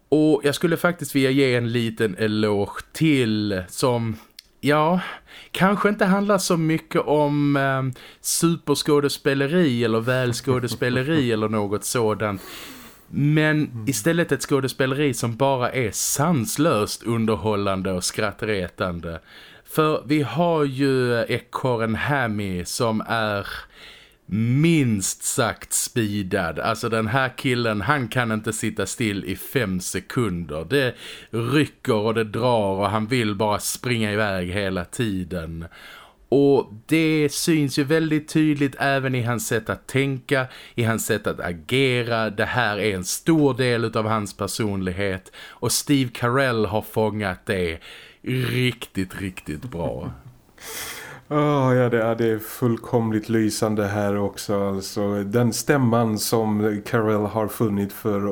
Och jag skulle faktiskt vilja ge en liten eloge till som ja, kanske inte handlar så mycket om eh, superskådespeleri eller välskådespeleri *laughs* eller något sådant. Men istället ett skådespeleri som bara är sanslöst underhållande och skrattretande. För vi har ju eh, ekorren Hammy som är minst sagt speedad. Alltså den här killen, han kan inte sitta still i fem sekunder. Det rycker och det drar och han vill bara springa iväg hela tiden. Och det syns ju väldigt tydligt även i hans sätt att tänka, i hans sätt att agera. Det här är en stor del av hans personlighet och Steve Carell har fångat det riktigt, riktigt bra. Oh, *laughs* ja, det är, det är fullkomligt lysande här också. Alltså, den stämman som Carell har funnit för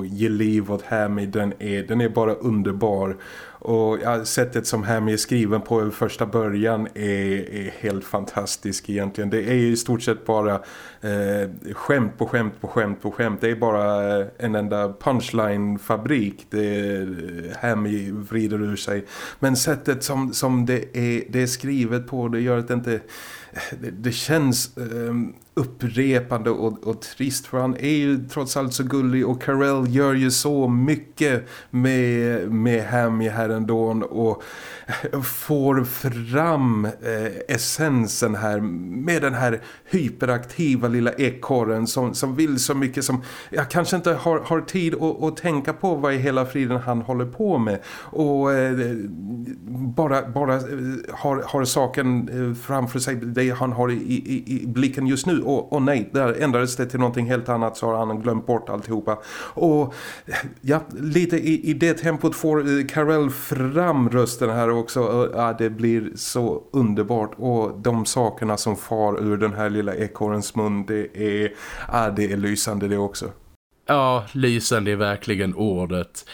att ge liv åt Hammy, den är, den är bara underbar. Och ja, sättet som Hammy är skriven på i första början är, är helt fantastisk egentligen. Det är i stort sett bara eh, skämt på skämt på skämt på skämt. Det är bara eh, en enda punchline-fabrik. Det Hammy eh, vrider ur sig. Men sättet som, som det, är, det är skrivet på det gör att det inte... Eh, det, det känns eh, upprepande och, och trist för han är ju trots allt så gullig och Carell gör ju så mycket med, med Hammy här ändå och får fram eh, essensen här med den här hyperaktiva lilla ekorren som, som vill så mycket som jag kanske inte har, har tid att, att tänka på vad i hela friden han håller på med. Och eh, bara, bara eh, har, har saken eh, framför sig det han har i, i, i blicken just nu och, och nej, där ändrades det till någonting helt annat så har han glömt bort alltihopa och ja, lite i, i det tempot får eh, Carell fram rösten här också, ja, det blir så underbart och de sakerna som far ur den här lilla ekorrens mun, det är, ja, det är lysande det också. Ja, lysande är verkligen ordet.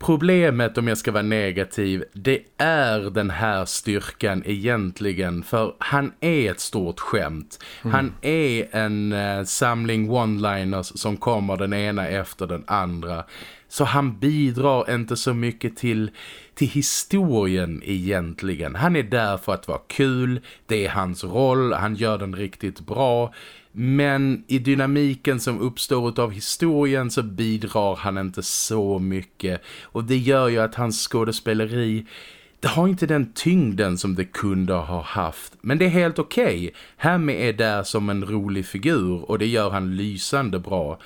Problemet om jag ska vara negativ, det är den här styrkan egentligen. För han är ett stort skämt. Mm. Han är en uh, samling one-liners som kommer den ena efter den andra. Så han bidrar inte så mycket till, till historien egentligen. Han är där för att vara kul, det är hans roll, han gör den riktigt bra. Men i dynamiken som uppstår av historien så bidrar han inte så mycket. Och det gör ju att hans skådespeleri det har inte den tyngden som det kunde ha haft. Men det är helt okej. Okay. Hammy är där som en rolig figur och det gör han lysande bra.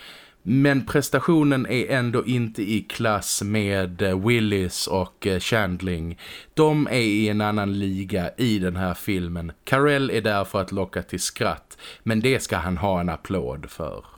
Men prestationen är ändå inte i klass med eh, Willis och eh, Chandling. De är i en annan liga i den här filmen. Carell är där för att locka till skratt. Men det ska han ha en applåd för.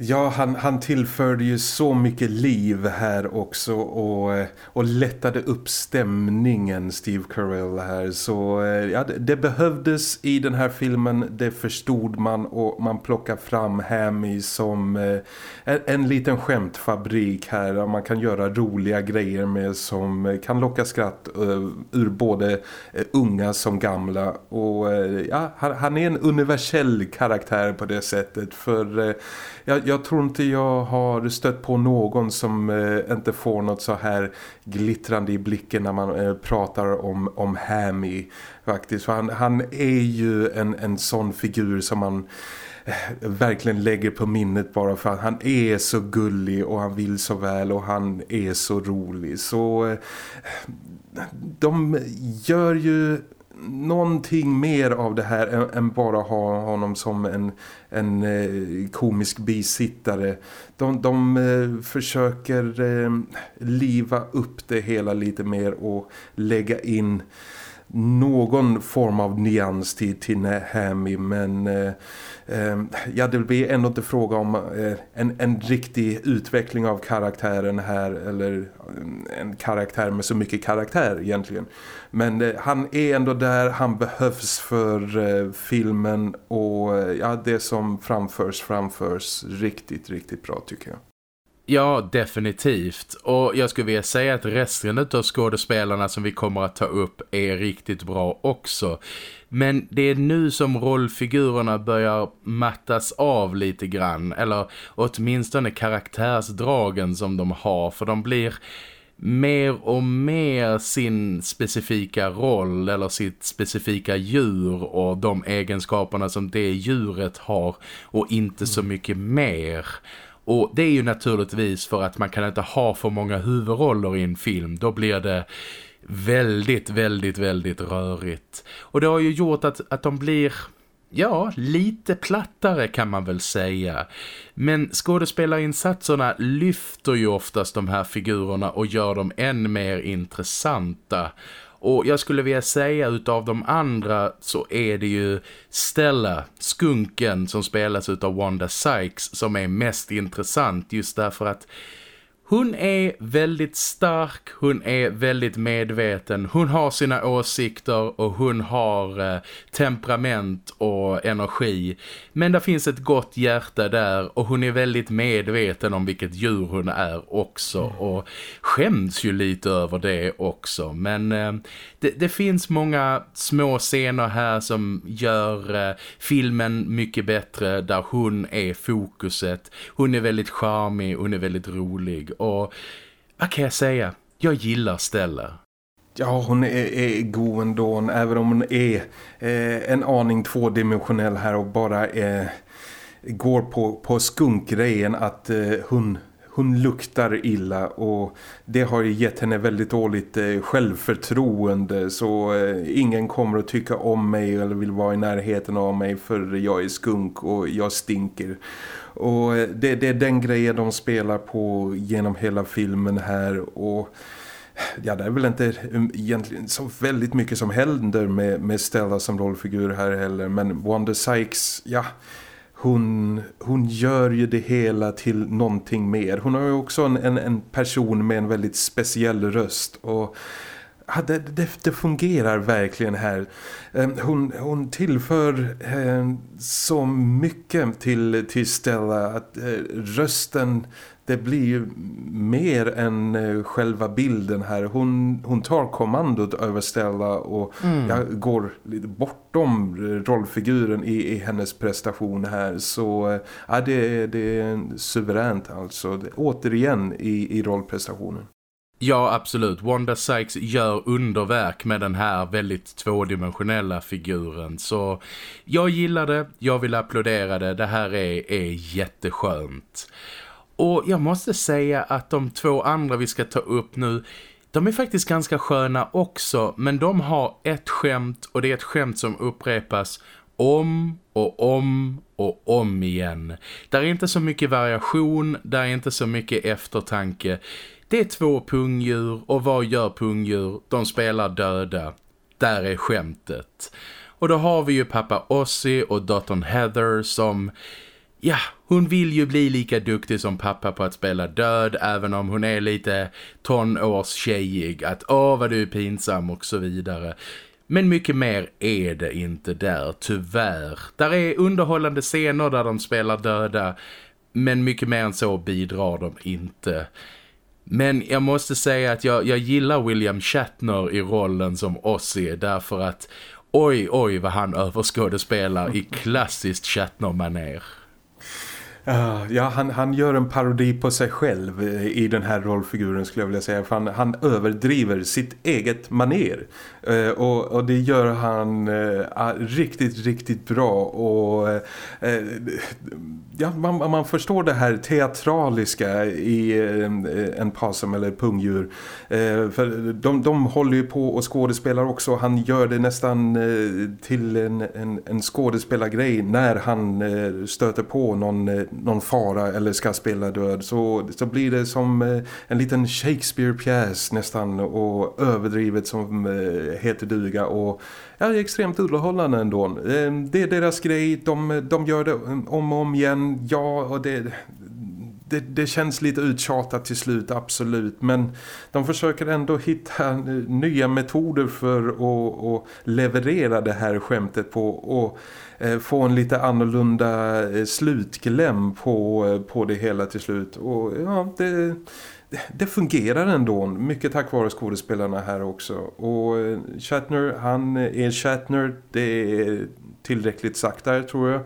Ja, han, han tillförde ju så mycket liv här också och, eh, och lättade upp stämningen Steve Carell här. Så eh, ja, det, det, behövdes i den här filmen, det förstod man och man plockar fram Hammy som eh, en, liten skämtfabrik här. Där man kan göra roliga grejer med som eh, kan locka skratt uh, ur både uh, unga som gamla. Och uh, ja, han, han, är en universell karaktär på det sättet för jag, jag, tror inte jag har stött på någon som eh, inte får något så här glittrande i blicken när man eh, pratar om, om Hammy faktiskt. För han, han är ju en, en sån figur som man eh, verkligen lägger på minnet bara för att han är så gullig och han vill så väl och han är så rolig. Så eh, de gör ju någonting mer av det här än, än bara ha honom som en, en eh, komisk bisittare. De, de eh, försöker eh, liva upp det hela lite mer och lägga in någon form av nyans till, till Nehemi men eh, eh, ja det blir ändå inte fråga om eh, en, en riktig utveckling av karaktären här eller eh, en karaktär med så mycket karaktär egentligen men eh, han är ändå där, han behövs för eh, filmen och eh, ja det som framförs framförs riktigt riktigt bra tycker jag. Ja, definitivt. Och jag skulle vilja säga att resten av skådespelarna som vi kommer att ta upp är riktigt bra också. Men det är nu som rollfigurerna börjar mattas av lite grann. Eller åtminstone karaktärsdragen som de har. För de blir mer och mer sin specifika roll eller sitt specifika djur och de egenskaperna som det djuret har och inte så mm. mycket mer. Och det är ju naturligtvis för att man kan inte ha för många huvudroller i en film. Då blir det väldigt, väldigt, väldigt rörigt. Och det har ju gjort att, att de blir ja, lite plattare kan man väl säga. Men skådespelarinsatserna lyfter ju oftast de här figurerna och gör dem än mer intressanta. Och jag skulle vilja säga utav de andra så är det ju Stella, skunken som spelas utav Wanda Sykes som är mest intressant just därför att hon är väldigt stark, hon är väldigt medveten, hon har sina åsikter och hon har eh, temperament och energi. Men det finns ett gott hjärta där och hon är väldigt medveten om vilket djur hon är också mm. och skäms ju lite över det också. Men eh, det, det, finns många små scener här som gör eh, filmen mycket bättre där hon är fokuset. Hon är väldigt charmig, hon är väldigt rolig och vad kan jag säga? Jag gillar Stella. Ja, hon är, är god ändå, även om hon är eh, en aning tvådimensionell här och bara eh, går på, på skunkgrejen att eh, hon, hon luktar illa och det har ju gett henne väldigt dåligt eh, självförtroende så eh, ingen kommer att tycka om mig eller vill vara i närheten av mig för jag är skunk och jag stinker. Och eh, det, det är den grejen de spelar på genom hela filmen här och eh, ja, det är väl inte mm, egentligen så väldigt mycket som händer med, med Stella som rollfigur här heller. Men Wanda Sykes, ja, hon, hon gör ju det hela till någonting mer. Hon har ju också en, en, en person med en väldigt speciell röst och ja, det, det, det, fungerar verkligen här. Ehm, hon, hon tillför ehm, så mycket till, till Stella att eh, rösten det blir ju mer än eh, själva bilden här. Hon, hon tar kommandot över Stella och mm. jag går lite bortom rollfiguren i, i hennes prestation här. Så ja, det, det är suveränt alltså. Det, återigen i, i rollprestationen. Ja, absolut. Wanda Sykes gör underverk med den här väldigt tvådimensionella figuren. Så jag gillar det, jag vill applådera det. Det här är, är jätteskönt. Och jag måste säga att de två andra vi ska ta upp nu, de är faktiskt ganska sköna också. Men de har ett skämt och det är ett skämt som upprepas om och om och om igen. Där är inte så mycket variation, där är inte så mycket eftertanke. Det är två pungdjur och vad gör pungdjur? De spelar döda. Där är skämtet. Och då har vi ju pappa Ossie och dottern Heather som... Ja, hon vill ju bli lika duktig som pappa på att spela död även om hon är lite tonårstjejig. Att åh vad du är pinsam och så vidare. Men mycket mer är det inte där, tyvärr. Där är underhållande scener där de spelar döda. Men mycket mer än så bidrar de inte. Men jag måste säga att jag, jag gillar William Shatner i rollen som Ozzy därför att oj oj vad han överskådespelar i klassiskt Shatner-manér. Uh, ja, han, han gör en parodi på sig själv eh, i den här rollfiguren skulle jag vilja säga. För han, han överdriver sitt eget maner. Eh, och, och, det gör han eh, riktigt, riktigt bra. Och eh, eh, ja, man, man förstår det här teatraliska i en pasum eller pungdjur. för de, de håller ju på och skådespelar också. Han gör det nästan till en, en, en skådespelargrej när han stöter på någon någon fara eller ska spela död så, så blir det som eh, en liten Shakespeare-pjäs nästan och överdrivet som eh, heter duga och ja, är extremt underhållande ändå. Ehm, det är deras grej, de, de gör det om och om igen, ja och det, det, det, känns lite uttjatat till slut, absolut. Men de försöker ändå hitta nya metoder för att, att leverera det här skämtet på och eh, få en lite annorlunda eh, slutkläm på, eh, på det hela till slut. Och ja, det, det fungerar ändå. Mycket tack vare skådespelarna här också. Och eh, Shatner, han eh, är Shatner. Det är tillräckligt sagt där tror jag.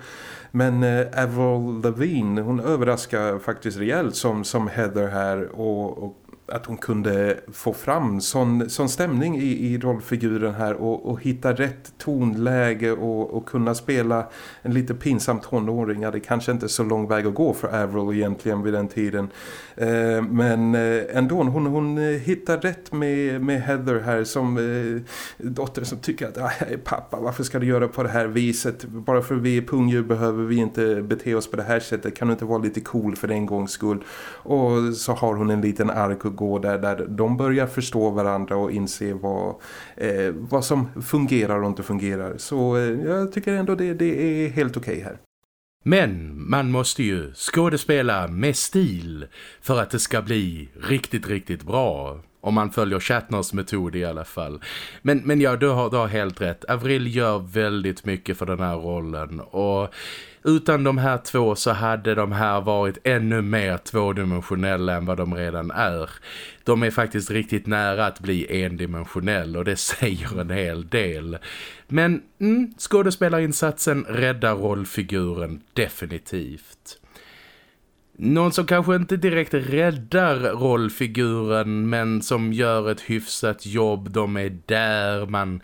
Men eh, Avril Lavigne, hon överraskar faktiskt rejält som, som Heather här och, och att hon kunde få fram sån, sån stämning i, i rollfiguren här och, och hitta rätt tonläge och, och kunna spela en lite pinsam tonåring. Ja, det kanske inte är så lång väg att gå för Avril egentligen vid den tiden. Eh, men eh, ändå, hon, hon eh, hittar rätt med, med Heather här som eh, dotter som tycker att ah, pappa, varför ska du göra på det här viset? Bara för vi är pungdjur behöver vi inte bete oss på det här sättet. Kan du inte vara lite cool för en gångs skull? Och så har hon en liten ark att gå där, där de börjar förstå varandra och inse vad, eh, vad som fungerar och inte fungerar. Så eh, jag tycker ändå det, det är helt okej okay här. Men man måste ju skådespela med stil för att det ska bli riktigt, riktigt bra. Om man följer Shatners metod i alla fall. Men, men ja, du har, du har helt rätt. Avril gör väldigt mycket för den här rollen. Och utan de här två så hade de här varit ännu mer tvådimensionella än vad de redan är. De är faktiskt riktigt nära att bli endimensionell och det *laughs* säger en hel del. Men mm, skådespelarinsatsen räddar rollfiguren definitivt. Någon som kanske inte direkt räddar rollfiguren men som gör ett hyfsat jobb. De är där, man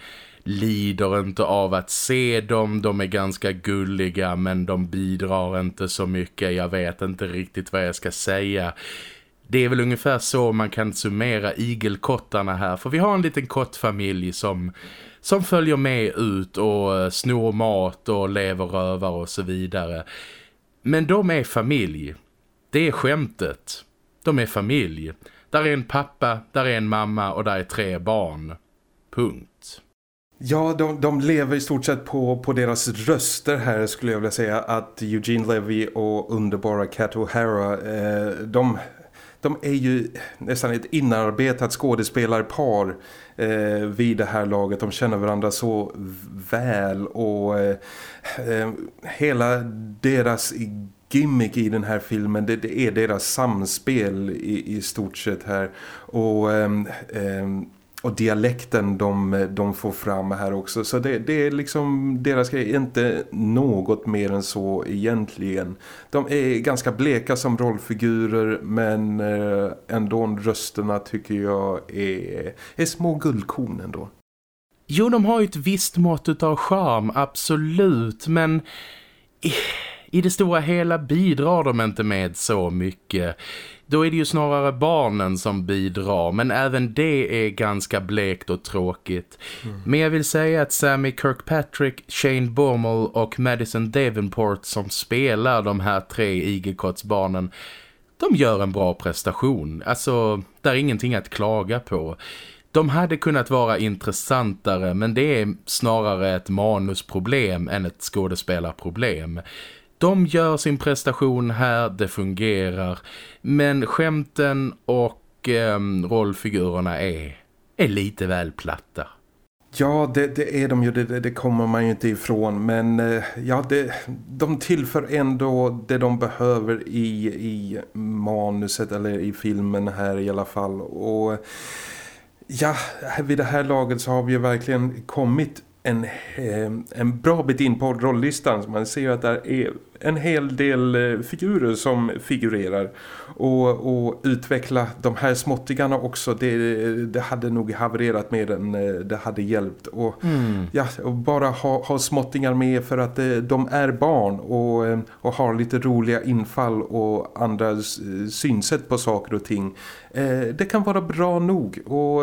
lider inte av att se dem. De är ganska gulliga men de bidrar inte så mycket. Jag vet inte riktigt vad jag ska säga. Det är väl ungefär så man kan summera igelkottarna här. För vi har en liten kottfamilj som, som följer med ut och eh, snor mat och lever rövar och så vidare. Men de är familj. Det är skämtet. De är familj. Där är en pappa, där är en mamma och där är tre barn. Punkt. Ja, de, de lever i stort sett på, på deras röster här skulle jag vilja säga. Att Eugene Levy och underbara Cat O'Hara, eh, de, de är ju nästan ett inarbetat skådespelarpar eh, vid det här laget. De känner varandra så väl och eh, eh hela deras gimmick i den här filmen det, det är deras samspel i, i stort sett här och, eh, och dialekten de, de får fram här också. Så det, det är liksom deras grej. Inte något mer än så egentligen. De är ganska bleka som rollfigurer men eh, ändå rösterna tycker jag är, är små guldkorn ändå. Jo, de har ju ett visst mått av charm, absolut, men i det stora hela bidrar de inte med så mycket. Då är det ju snarare barnen som bidrar, men även det är ganska blekt och tråkigt. Mm. Men jag vill säga att Sammy Kirkpatrick, Shane Bormel och Madison Davenport som spelar de här tre igelkottsbarnen, de gör en bra prestation. Alltså, där är ingenting att klaga på. De hade kunnat vara intressantare men det är snarare ett manusproblem än ett skådespelarproblem. De gör sin prestation här, det fungerar. Men skämten och eh, rollfigurerna är, är lite väl platta. Ja, det, det, är de ju, det, det, kommer man ju inte ifrån. Men eh, ja, det, de tillför ändå det de behöver i, i manuset eller i filmen här i alla fall. Och ja, vid det här laget så har vi ju verkligen kommit en, eh, en bra bit in på rolllistan. Man ser ju att det är en hel del eh, figurer som figurerar och, och utveckla de här småttigarna också. Det, det hade nog havererat mer än eh, det hade hjälpt. Och, mm. ja, och bara ha, ha småttingar med för att eh, de är barn och, och har lite roliga infall och andra synsätt på saker och ting. Det kan vara bra nog. Och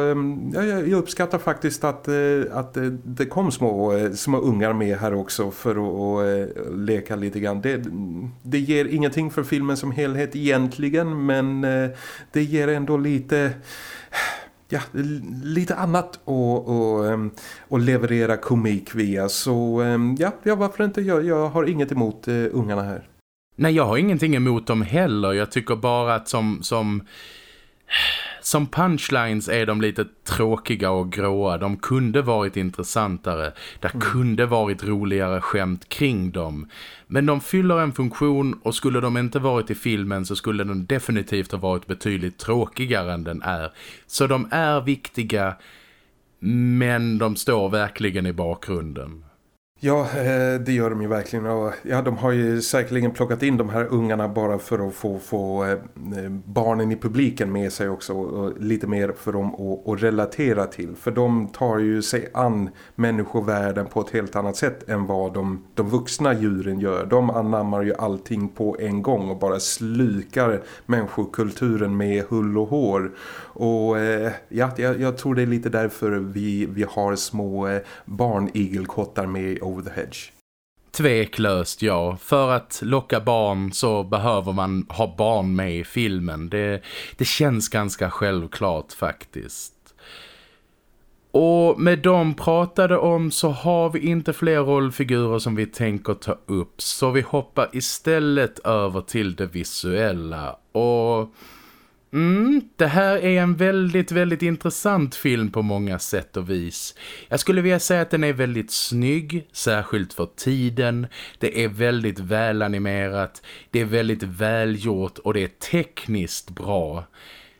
ja, jag uppskattar faktiskt att, att det kom små, små ungar med här också för att leka lite grann det, det ger ingenting för filmen som helhet egentligen men eh, det ger ändå lite ja, lite annat att, att, eh, att leverera komik via så eh, ja, ja varför inte jag, jag har inget emot uh, ungarna här. Nej, jag har ingenting emot dem heller. Jag tycker bara att som, som som punchlines är de lite tråkiga och gråa. De kunde varit intressantare. Det mm. kunde varit roligare skämt kring dem. Men de fyller en funktion och skulle de inte varit i filmen så skulle den definitivt ha varit betydligt tråkigare än den är. Så de är viktiga men de står verkligen i bakgrunden. Ja, eh, det gör de ju verkligen. Och ja, de har ju säkerligen plockat in de här ungarna bara för att få, få eh, eh, barnen i publiken med sig också. Och lite mer för dem att, att relatera till. För de tar ju sig an människovärlden på ett helt annat sätt än vad de, de vuxna djuren gör. De anammar ju allting på en gång och bara slukar människokulturen med hull och hår. Och eh, ja, jag, jag, tror det är lite därför vi, vi har små eh, barnigelkottar med Over the Hedge. Tveklöst ja, för att locka barn så behöver man ha barn med i filmen. Det, det känns ganska självklart faktiskt. Och med de pratade om så har vi inte fler rollfigurer som vi tänker ta upp. Så vi hoppar istället över till det visuella. Och Mm, det här är en väldigt, väldigt intressant film på många sätt och vis. Jag skulle vilja säga att den är väldigt snygg, särskilt för tiden. Det är väldigt välanimerat, det är väldigt välgjort och det är tekniskt bra.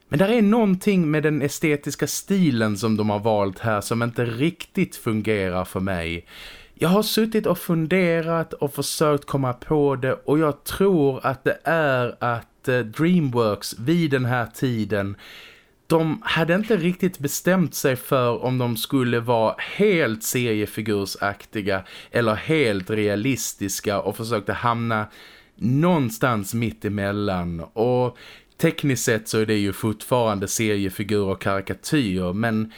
Men där är någonting med den estetiska stilen som de har valt här som inte riktigt fungerar för mig. Jag har suttit och funderat och försökt komma på det och jag tror att det är att eh, Dreamworks vid den här tiden de hade inte riktigt bestämt sig för om de skulle vara helt seriefigursaktiga eller helt realistiska och försökte hamna någonstans mitt emellan och tekniskt sett så är det ju fortfarande seriefigur och karikatyr men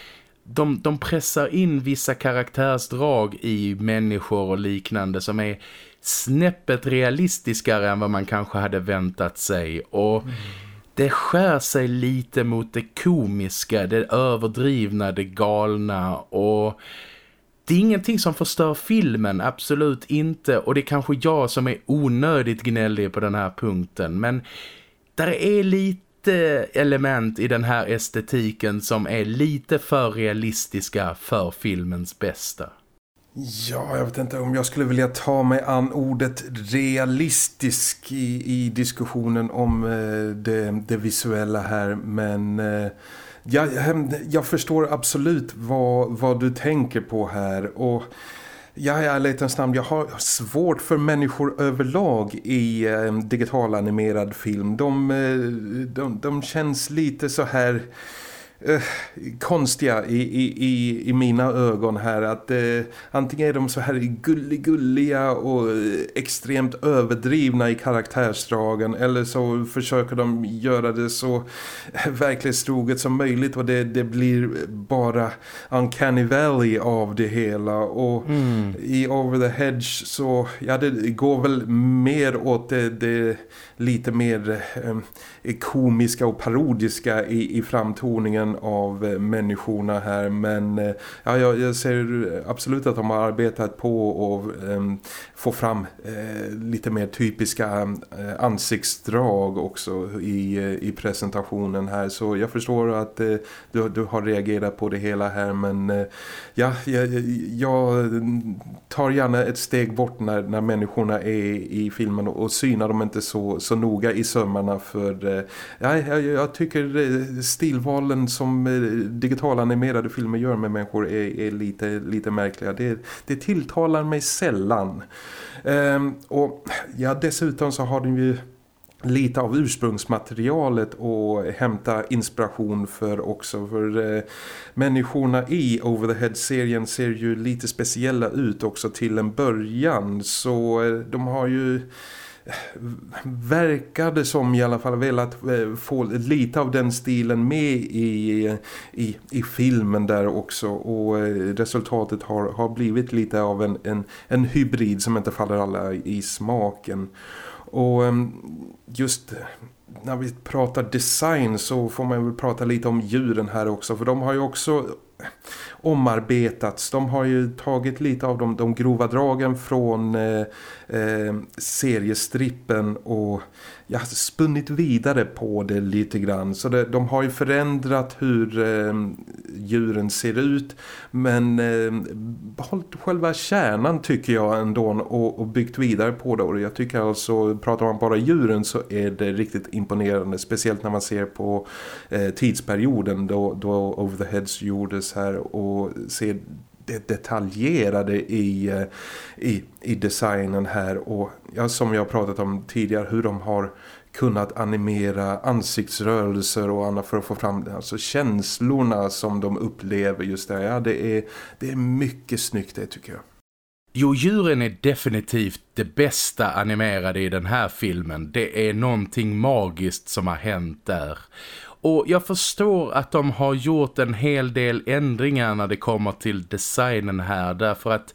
de, de pressar in vissa karaktärsdrag i människor och liknande som är snäppet realistiskare än vad man kanske hade väntat sig. Och mm. det skär sig lite mot det komiska, det överdrivna, det galna. Och det är ingenting som förstör filmen, absolut inte. Och det är kanske jag som är onödigt gnällig på den här punkten. Men där är lite element i den här estetiken som är lite för realistiska för filmens bästa. Ja, jag vet inte om jag skulle vilja ta mig an ordet realistisk i, i diskussionen om eh, det, det, visuella här. Men eh, jag, jag förstår absolut vad, vad du tänker på här. Och ja, i ärlighetens namn, jag har svårt för människor överlag i eh, digital animerad film. De, eh, de, de känns lite så här eh, konstiga i, i, i, mina ögon här att eh, antingen är de så här gulliga och extremt överdrivna i karaktärsdragen eller så försöker de göra det så verklighetstroget som möjligt och det, det blir bara uncanny valley av det hela och mm. i Over the Hedge så ja det går väl mer åt det, det lite mer eh, komiska och parodiska i, i framtoningen av eh, människorna här. Men eh, ja, jag, jag, ser absolut att de har arbetat på att eh, få fram eh, lite mer typiska eh, ansiktsdrag också i, eh, i presentationen här. Så jag förstår att eh, du, du har reagerat på det hela här men eh, ja, jag, jag tar gärna ett steg bort när, när människorna är i filmen och, och synar dem inte så så noga i sömmarna för eh, ja, jag, jag tycker stilvalen som eh, digitalanimerade filmer gör med människor är, är lite, lite märkliga. Det, det tilltalar mig sällan. Ehm, och ja, dessutom så har den ju lite av ursprungsmaterialet och hämta inspiration för också för eh, människorna i Over the Head-serien ser ju lite speciella ut också till en början så eh, de har ju verkade som i alla fall velat eh, få lite av den stilen med i, i, i filmen där också. Och eh, resultatet har, har blivit lite av en, en, en hybrid som inte faller alla i smaken. Och ehm, just när vi pratar design så får man väl prata lite om djuren här också för de har ju också omarbetats. De har ju tagit lite av de, de grova dragen från eh, eh, seriestrippen och ja, spunnit vidare på det lite grann. Så det, de har ju förändrat hur eh, djuren ser ut men eh, behållit själva kärnan tycker jag ändå och, och byggt vidare på det. Och jag tycker alltså, pratar man bara djuren så är det riktigt imponerande. Speciellt när man ser på eh, tidsperioden då, då Over the Heads gjordes här och ser detaljerade i, eh, i, i designen här och ja, som jag pratat om tidigare hur de har kunnat animera ansiktsrörelser och annat för att få fram alltså känslorna som de upplever just där. Ja, det är, det är mycket snyggt det tycker jag. Jo, djuren är definitivt det bästa animerade i den här filmen. Det är någonting magiskt som har hänt där. Och jag förstår att de har gjort en hel del ändringar när det kommer till designen här. Därför att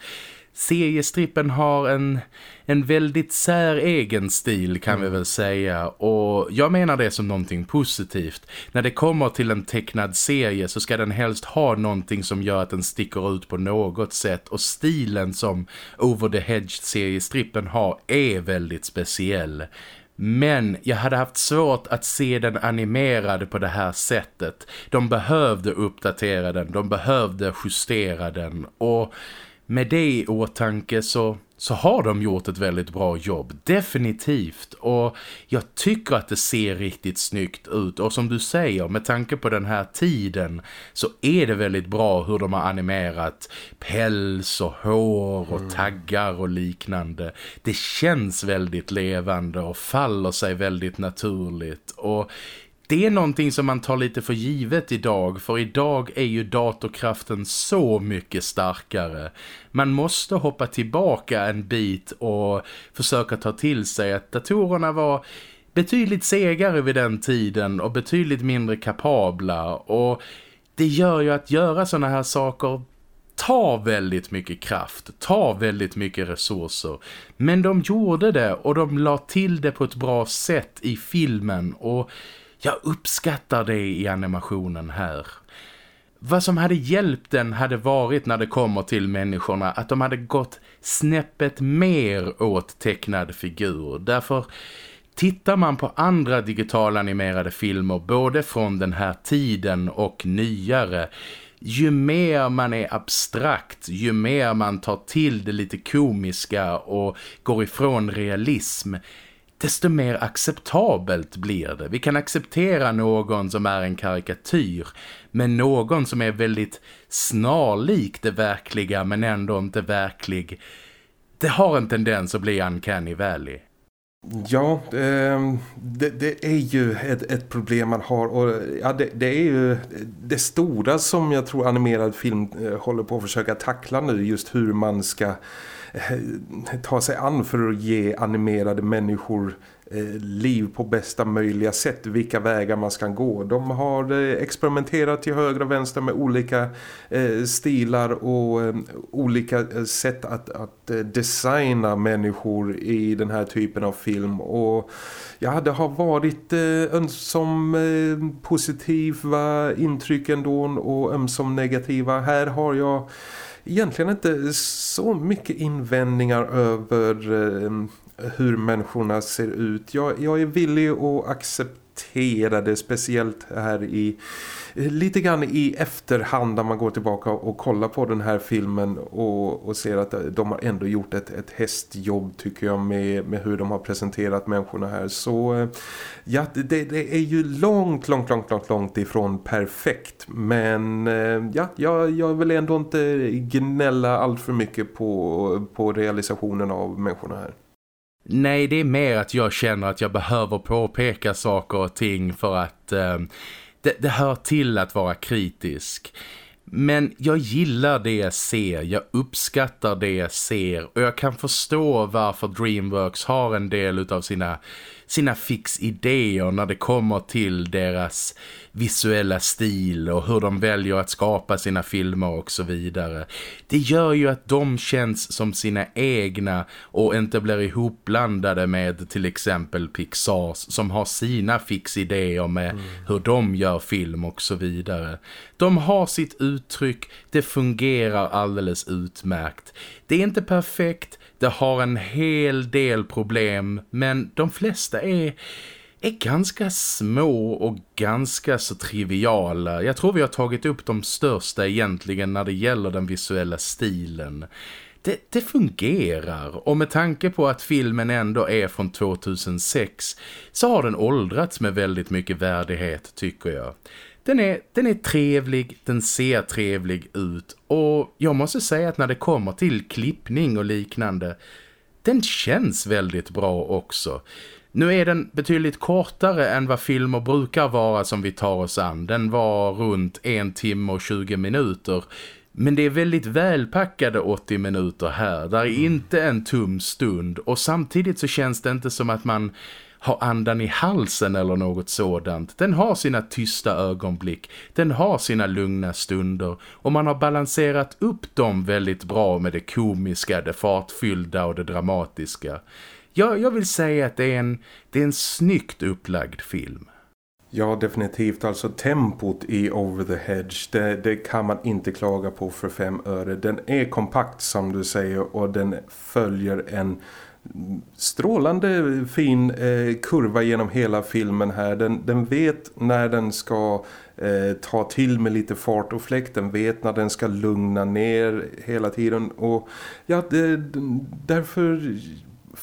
seriestrippen har en, en väldigt säregen stil kan mm. vi väl säga och jag menar det som någonting positivt. När det kommer till en tecknad serie så ska den helst ha någonting som gör att den sticker ut på något sätt och stilen som Over the Hedge-seriestrippen har är väldigt speciell. Men jag hade haft svårt att se den animerad på det här sättet. De behövde uppdatera den, de behövde justera den och med det i åtanke så, så har de gjort ett väldigt bra jobb, definitivt. Och jag tycker att det ser riktigt snyggt ut och som du säger, med tanke på den här tiden så är det väldigt bra hur de har animerat päls och hår och mm. taggar och liknande. Det känns väldigt levande och faller sig väldigt naturligt och det är någonting som man tar lite för givet idag för idag är ju datorkraften så mycket starkare. Man måste hoppa tillbaka en bit och försöka ta till sig att datorerna var betydligt segare vid den tiden och betydligt mindre kapabla och det gör ju att göra sådana här saker tar väldigt mycket kraft, tar väldigt mycket resurser. Men de gjorde det och de la till det på ett bra sätt i filmen och jag uppskattar det i animationen här. Vad som hade hjälpt den hade varit när det kommer till människorna att de hade gått snäppet mer åt tecknad figur. Därför tittar man på andra digitalanimerade filmer både från den här tiden och nyare ju mer man är abstrakt, ju mer man tar till det lite komiska och går ifrån realism, desto mer acceptabelt blir det. Vi kan acceptera någon som är en karikatyr, men någon som är väldigt snarlik det verkliga men ändå inte verklig. Det har en tendens att bli uncanny valley. Ja, eh, det, det, är ju ett, ett, problem man har och ja, det, det, är ju det stora som jag tror animerad film eh, håller på att försöka tackla nu just hur man ska Eh, ta sig an för att ge animerade människor eh, liv på bästa möjliga sätt, vilka vägar man ska gå. De har eh, experimenterat till höger och vänster med olika stilar och olika sätt att, att designa människor i den här typen av film och ja, det har varit ömsom positiva intryck ändå och ömsom negativa. Här har jag egentligen inte så mycket invändningar över eh, hur människorna ser ut. Jag, jag är villig att acceptera det speciellt här i lite grann i efterhand när man går tillbaka och kollar på den här filmen och, och ser att de har ändå gjort ett, ett hästjobb tycker jag med, med hur de har presenterat människorna här. Så ja, det, det är ju långt, långt, långt, långt, långt ifrån perfekt. Men eh, ja, jag, jag vill ändå inte gnälla allt för mycket på, på realisationen av människorna här. Nej, det är mer att jag känner att jag behöver påpeka saker och ting för att eh, det, det hör till att vara kritisk. Men jag gillar det jag ser, jag uppskattar det jag ser och jag kan förstå varför Dreamworks har en del av sina sina fixidéer när det kommer till deras visuella stil och hur de väljer att skapa sina filmer och så vidare. Det gör ju att de känns som sina egna och inte blir ihopblandade med till exempel Pixars som har sina fixidéer med mm. hur de gör film och så vidare. De har sitt uttryck, det fungerar alldeles utmärkt. Det är inte perfekt, det har en hel del problem men de flesta är, är ganska små och ganska så triviala. Jag tror vi har tagit upp de största egentligen när det gäller den visuella stilen. Det, det, fungerar och med tanke på att filmen ändå är från 2006 så har den åldrats med väldigt mycket värdighet tycker jag. Den är, den är trevlig, den ser trevlig ut och jag måste säga att när det kommer till klippning och liknande, den känns väldigt bra också. Nu är den betydligt kortare än vad filmer brukar vara som vi tar oss an. Den var runt en timme och 20 minuter. Men det är väldigt välpackade 80 minuter här. Där är mm. inte en tum stund. Och samtidigt så känns det inte som att man har andan i halsen eller något sådant. Den har sina tysta ögonblick. Den har sina lugna stunder. Och man har balanserat upp dem väldigt bra med det komiska, det fartfyllda och det dramatiska. Jag, jag vill säga att det är, en, det är en snyggt upplagd film. Ja, definitivt. Alltså tempot i Over the Hedge, det, det, kan man inte klaga på för fem öre. Den är kompakt som du säger och den följer en strålande fin eh, kurva genom hela filmen här. Den, den vet när den ska eh, ta till med lite fart och fläkt. Den vet när den ska lugna ner hela tiden. Och ja, det, därför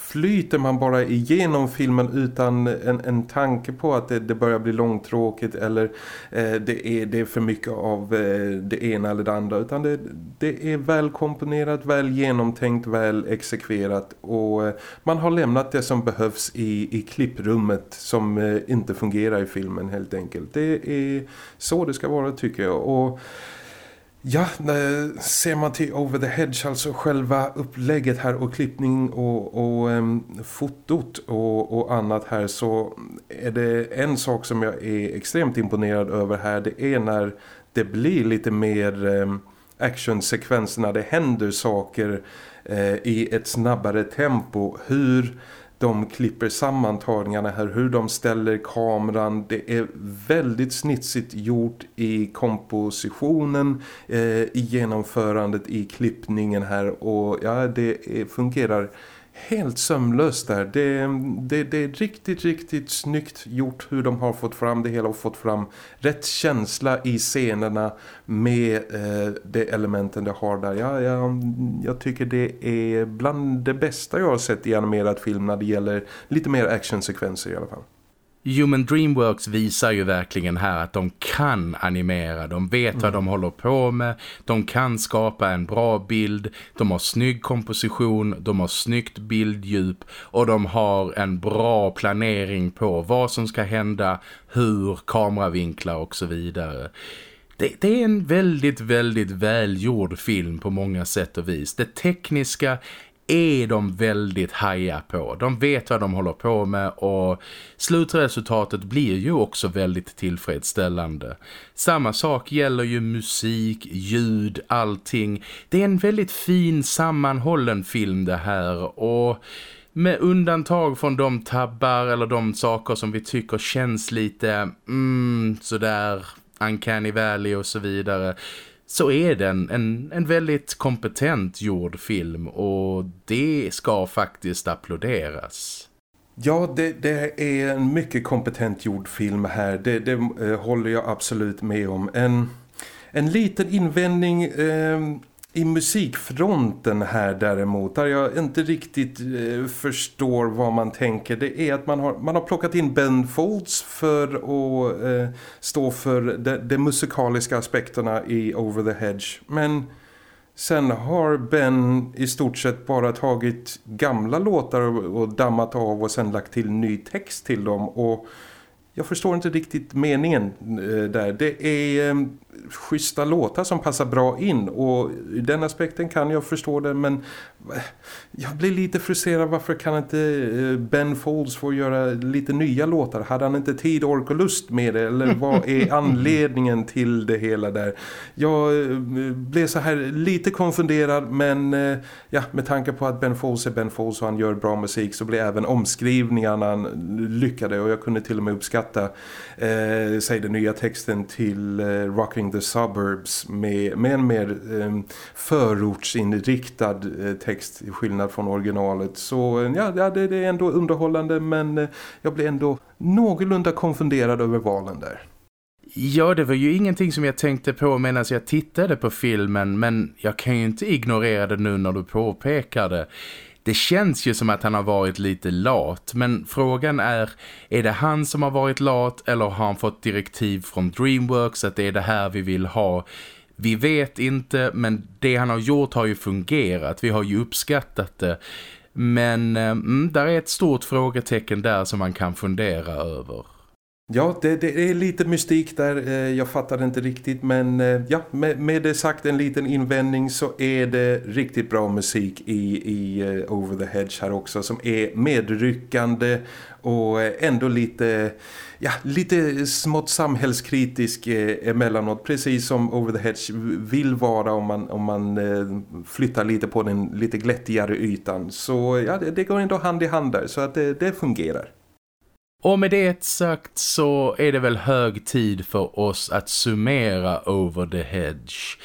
flyter man bara igenom filmen utan en, en tanke på att det, det börjar bli långtråkigt eller eh, det, är, det är för mycket av eh, det ena eller det andra utan det, det är väl komponerat, väl genomtänkt, väl exekverat och eh, man har lämnat det som behövs i, i klipprummet som eh, inte fungerar i filmen helt enkelt. Det är så det ska vara tycker jag och Ja, ser man till Over the Hedge, alltså själva upplägget här och klippning och, och um, fotot och, och, annat här så är det en sak som jag är extremt imponerad över här. Det är när det blir lite mer ehm, um, actionsekvenser, när det händer saker uh, i ett snabbare tempo. Hur de klipper sammantagningarna här, hur de ställer kameran. Det är väldigt snitsigt gjort i kompositionen, eh, i genomförandet, i klippningen här och ja, det är, fungerar helt sömlöst där. Det, det, det är riktigt, riktigt snyggt gjort hur de har fått fram det hela och fått fram rätt känsla i scenerna med eh, de elementen det har där. Jag, jag, jag tycker det är bland det bästa jag har sett i animerad film när det gäller lite mer actionsekvenser i alla fall. Human Dreamworks visar ju verkligen här att de kan animera, de vet mm. vad de håller på med, de kan skapa en bra bild, de har snygg komposition, de har snyggt bilddjup och de har en bra planering på vad som ska hända, hur, kameravinklar och så vidare. Det, det, är en väldigt, väldigt välgjord film på många sätt och vis. Det tekniska är de väldigt haja på. De vet vad de håller på med och slutresultatet blir ju också väldigt tillfredsställande. Samma sak gäller ju musik, ljud, allting. Det är en väldigt fin sammanhållen film det här och med undantag från de tabbar eller de saker som vi tycker känns lite mm, sådär uncanny valley och så vidare så är den en, en väldigt kompetent gjord film och det ska faktiskt applåderas. Ja, det, det är en mycket kompetent gjord film här. Det, det eh, håller jag absolut med om. En, en liten invändning eh, i musikfronten här däremot där jag inte riktigt eh, förstår vad man tänker. Det är att man har, man har plockat in Ben Folds för att eh, stå för de, de, musikaliska aspekterna i Over the Hedge. Men sen har Ben i stort sett bara tagit gamla låtar och, och dammat av och sen lagt till ny text till dem. Och jag förstår inte riktigt meningen eh, där. Det är eh, schyssta låtar som passar bra in och i den aspekten kan jag förstå det men jag blir lite frustrerad varför kan inte eh, Ben Folds få göra lite nya låtar? Hade han inte tid, ork och lust med det? Eller vad är *laughs* anledningen till det hela där? Jag eh, blev så här lite konfunderad men ja, med tanke på att Ben Folds är Ben Folds och han gör bra musik så blev även omskrivningarna lyckade och jag kunde till och med uppskatta eh, säg den nya texten till eh, Rocking the Suburbs med, med en mer eh, förortsinriktad eh, text till skillnad från originalet. Så eh, ja, det, det är ändå underhållande men eh, jag blir ändå någorlunda konfunderad över valen där. Ja, det var ju ingenting som jag tänkte på medan jag tittade på filmen men jag kan ju inte ignorera det nu när du påpekar det. det känns ju som att han har varit lite lat. Men frågan är, är det han som har varit lat eller har han fått direktiv från Dreamworks att det är det här vi vill ha? Vi vet inte, men det han har gjort har ju fungerat. Vi har ju uppskattat det. Men eh, mm, där är ett stort frågetecken där som man kan fundera över. Ja, det, det, är lite mystik där. Eh, jag fattar inte riktigt. Men eh, ja, med, med det sagt en liten invändning så är det riktigt bra musik i, i eh, Over the Hedge här också. Som är medryckande och ändå lite, ja, lite smått samhällskritisk emellanåt. Precis som Over the Hedge vill vara om man, om man flyttar lite på den lite glättigare ytan. Så ja, det, det går ändå hand i hand där så att det, det fungerar. Och med det sagt så är det väl hög tid för oss att summera Over the Hedge.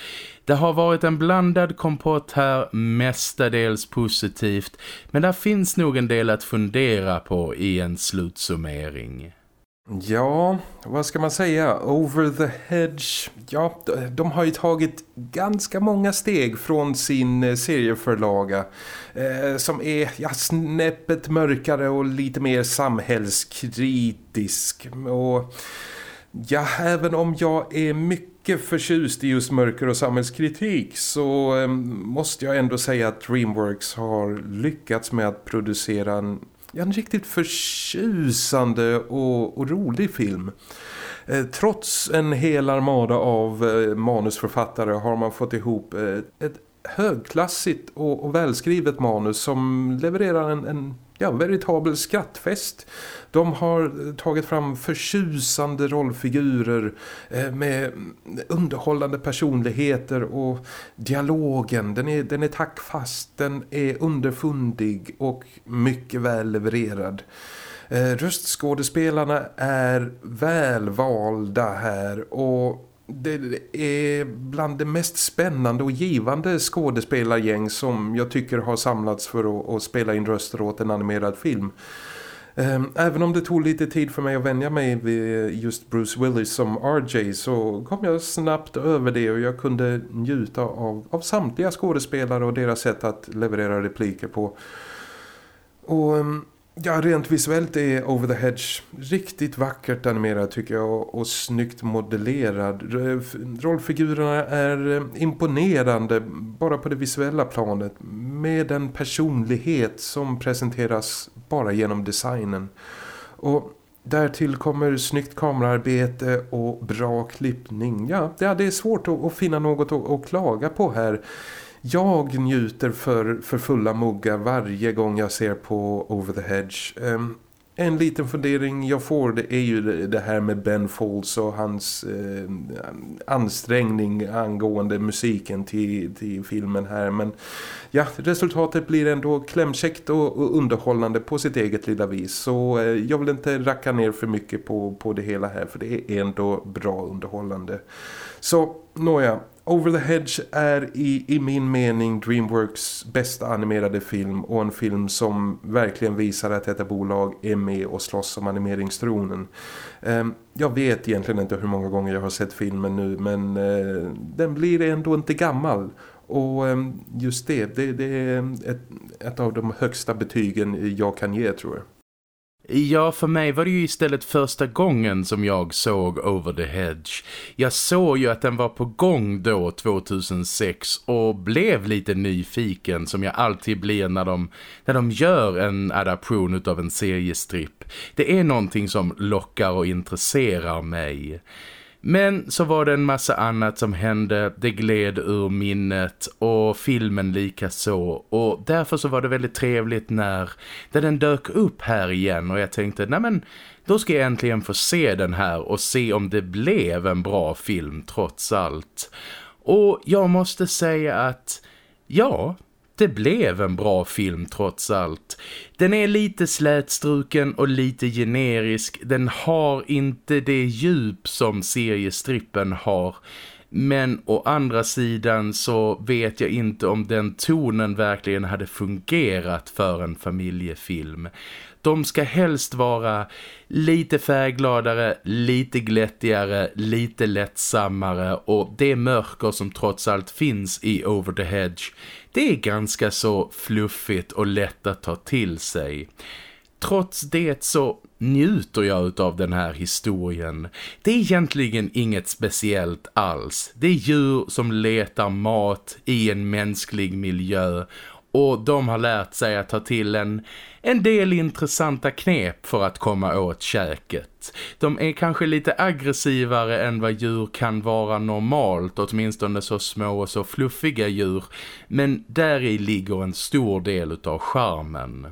Det har varit en blandad kompott här, mestadels positivt, men där finns nog en del att fundera på i en slutsummering. Ja, vad ska man säga? Over the Hedge, ja, de har ju tagit ganska många steg från sin eh, serieförlaga eh, som är ja, snäppet mörkare och lite mer samhällskritisk. Och ja, även om jag är mycket förtjust i just mörker och samhällskritik så eh, måste jag ändå säga att Dreamworks har lyckats med att producera en en riktigt förtjusande och, och rolig film. Eh, trots en hel armada av eh, manusförfattare har man fått ihop eh, ett högklassigt och, och välskrivet manus som levererar en, en ja, veritabel skrattfest. De har eh, tagit fram förtjusande rollfigurer eh, med underhållande personligheter och dialogen, den är, den är tackfast, den är underfundig och mycket väl levererad. Eh, röstskådespelarna är välvalda här och det är bland det mest spännande och givande skådespelargäng som jag tycker har samlats för att, att spela in röster åt en animerad film. Ehm, även om det tog lite tid för mig att vänja mig vid just Bruce Willis som RJ så kom jag snabbt över det och jag kunde njuta av, av samtliga skådespelare och deras sätt att leverera repliker på. Och ehm, Ja, rent visuellt är Over the Hedge riktigt vackert animerad tycker jag och, och snyggt modellerad. Rollfigurerna är eh, imponerande bara på det visuella planet med en personlighet som presenteras bara genom designen. Och därtill kommer snyggt kamerarbete och bra klippning. Ja, det är svårt att, finna något att, att klaga på här jag njuter för, för fulla muggar varje gång jag ser på Over the Hedge. Um, en liten fundering jag får det är ju det här med Ben Folds och hans eh, ansträngning angående musiken till, till filmen här. Men ja, resultatet blir ändå klämkäckt och, och underhållande på sitt eget lilla vis. Så eh, jag vill inte racka ner för mycket på, på det hela här för det är ändå bra underhållande. Så, nåja, Over the Hedge är i, i min mening Dreamworks bästa animerade film och en film som verkligen visar att detta bolag är med och slåss om animeringstronen. Ehm, jag vet egentligen inte hur många gånger jag har sett filmen nu men eh, den blir ändå inte gammal och ehm, just det, det, det är ett, ett av de högsta betygen jag kan ge tror jag. Ja, för mig var det ju istället första gången som jag såg Over the Hedge. Jag såg ju att den var på gång då 2006 och blev lite nyfiken som jag alltid blir när de, när de gör en adaption av en seriestripp. Det är någonting som lockar och intresserar mig. Men så var det en massa annat som hände, det gled ur minnet och filmen lika så. Och därför så var det väldigt trevligt när, när den dök upp här igen och jag tänkte, nej men då ska jag äntligen få se den här och se om det blev en bra film trots allt. Och jag måste säga att ja, det blev en bra film trots allt. Den är lite slätstruken och lite generisk. Den har inte det djup som seriestrippen har. Men å andra sidan så vet jag inte om den tonen verkligen hade fungerat för en familjefilm. De ska helst vara lite färggladare, lite glättigare, lite lättsammare och det mörker som trots allt finns i Over the Hedge, det är ganska så fluffigt och lätt att ta till sig. Trots det så njuter jag av den här historien. Det är egentligen inget speciellt alls. Det är djur som letar mat i en mänsklig miljö och de har lärt sig att ta till en, en del intressanta knep för att komma åt käket. De är kanske lite aggressivare än vad djur kan vara normalt, åtminstone så små och så fluffiga djur. Men där i ligger en stor del av charmen.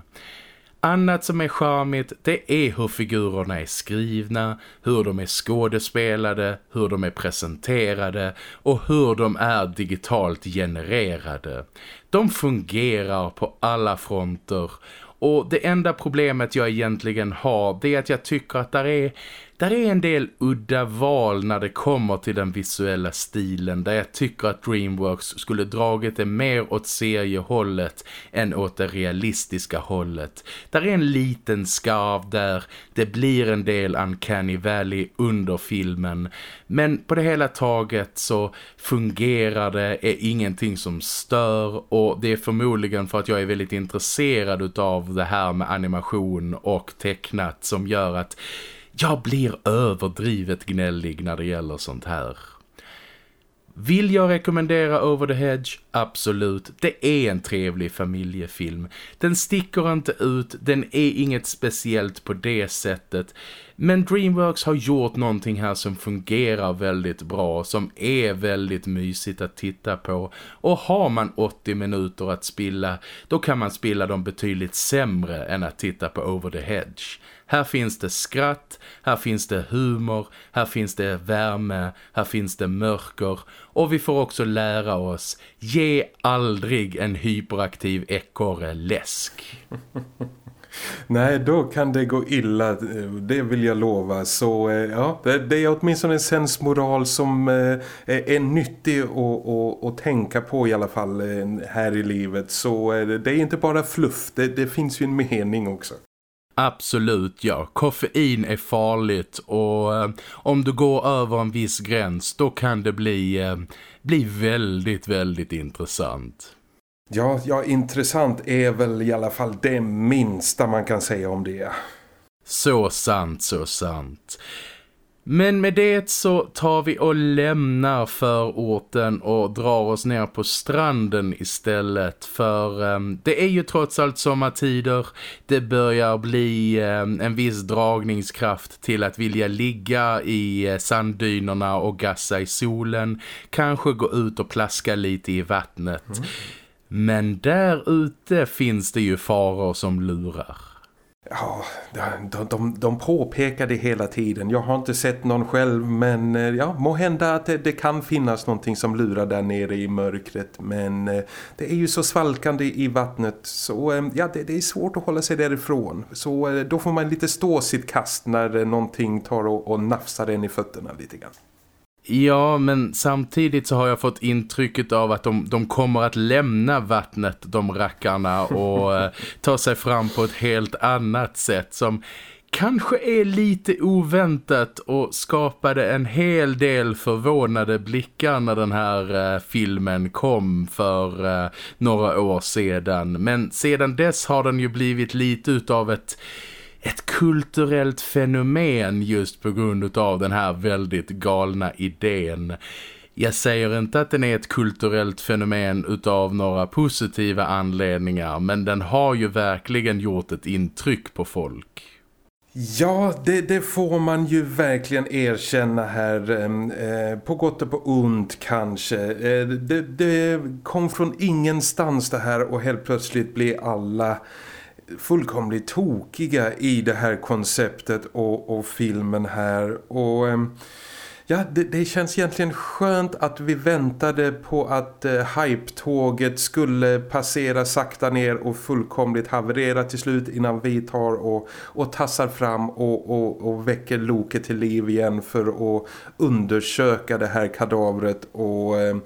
Annat som är charmigt det är hur figurerna är skrivna, hur de är skådespelade, hur de är presenterade och hur de är digitalt genererade. De fungerar på alla fronter och det enda problemet jag egentligen har det är att jag tycker att där är där är en del udda val när det kommer till den visuella stilen där jag tycker att Dreamworks skulle dragit det mer åt seriehållet än åt det realistiska hållet. Där är en liten skarv där, det blir en del Uncanny Valley under filmen men på det hela taget så fungerar det, är ingenting som stör och det är förmodligen för att jag är väldigt intresserad av det här med animation och tecknat som gör att jag blir överdrivet gnällig när det gäller sånt här. Vill jag rekommendera Over the Hedge? Absolut. Det är en trevlig familjefilm. Den sticker inte ut, den är inget speciellt på det sättet. Men Dreamworks har gjort någonting här som fungerar väldigt bra, som är väldigt mysigt att titta på. Och har man 80 minuter att spilla, då kan man spilla dem betydligt sämre än att titta på Over the Hedge. Här finns det skratt, här finns det humor, här finns det värme, här finns det mörker och vi får också lära oss ge aldrig en hyperaktiv ekorre läsk. *laughs* Nej, då kan det gå illa, det vill jag lova. Så eh, ja, det är åtminstone en sensmoral som eh, är nyttig att, att tänka på i alla fall eh, här i livet. Så det är inte bara fluff, det, det finns ju en mening också. Absolut, ja. Koffein är farligt och eh, om du går över en viss gräns då kan det bli, eh, bli väldigt, väldigt intressant. Ja, ja, intressant är väl i alla fall det minsta man kan säga om det. Så sant, så sant. Men med det så tar vi och lämnar förorten och drar oss ner på stranden istället för um, det är ju trots allt sommartider. Det börjar bli um, en viss dragningskraft till att vilja ligga i uh, sanddynerna och gassa i solen. Kanske gå ut och plaska lite i vattnet. Mm. Men där ute finns det ju faror som lurar. Ja, de, de, de påpekar det hela tiden. Jag har inte sett någon själv men eh, ja, må hända att det, det, kan finnas någonting som lurar där nere i mörkret. Men eh, det är ju så svalkande i vattnet så eh, ja, det, det är svårt att hålla sig därifrån. Så då får man lite stå sitt kast när någonting tar och, och nafsar en i fötterna lite grann. Ja, men samtidigt så har jag fått intrycket av att de, de kommer att lämna vattnet, de rackarna, och *laughs* eh, ta sig fram på ett helt annat sätt som kanske är lite oväntat och skapade en hel del förvånade blickar när den här eh, filmen kom för eh, några år sedan. Men sedan dess har den ju blivit lite utav ett ett kulturellt fenomen just på grund av den här väldigt galna idén. Jag säger inte att den är ett kulturellt fenomen utav några positiva anledningar men den har ju verkligen gjort ett intryck på folk. Ja, det, det, får man ju verkligen erkänna här. Ehm, eh, på gott och på ont kanske. Eh, det, det kom från ingenstans det här och helt plötsligt blir alla fullkomligt tokiga i det här konceptet och, och filmen här. Och eh, Ja, det, det, känns egentligen skönt att vi väntade på att eh, hype-tåget skulle passera sakta ner och fullkomligt haverera till slut innan vi tar och, och tassar fram och, och, och väcker loket till liv igen för att undersöka det här kadavret och, eh,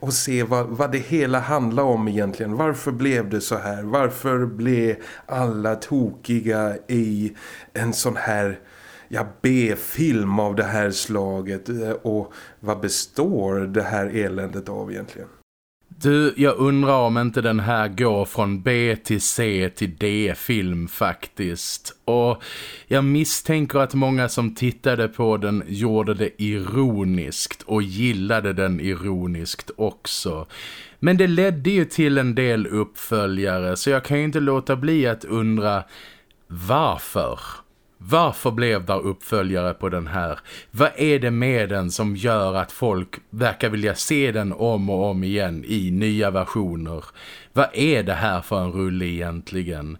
och se vad, vad det hela handlar om egentligen. Varför blev det så här? Varför blev alla tokiga i en sån här ja, B-film av det här slaget eh, och vad består det här eländet av egentligen? Du, jag undrar om inte den här går från B till C till D-film faktiskt. Och jag misstänker att många som tittade på den gjorde det ironiskt och gillade den ironiskt också. Men det ledde ju till en del uppföljare så jag kan ju inte låta bli att undra varför? Varför blev det uppföljare på den här? Vad är det med den som gör att folk verkar vilja se den om och om igen i nya versioner? Vad är det här för en rulle egentligen?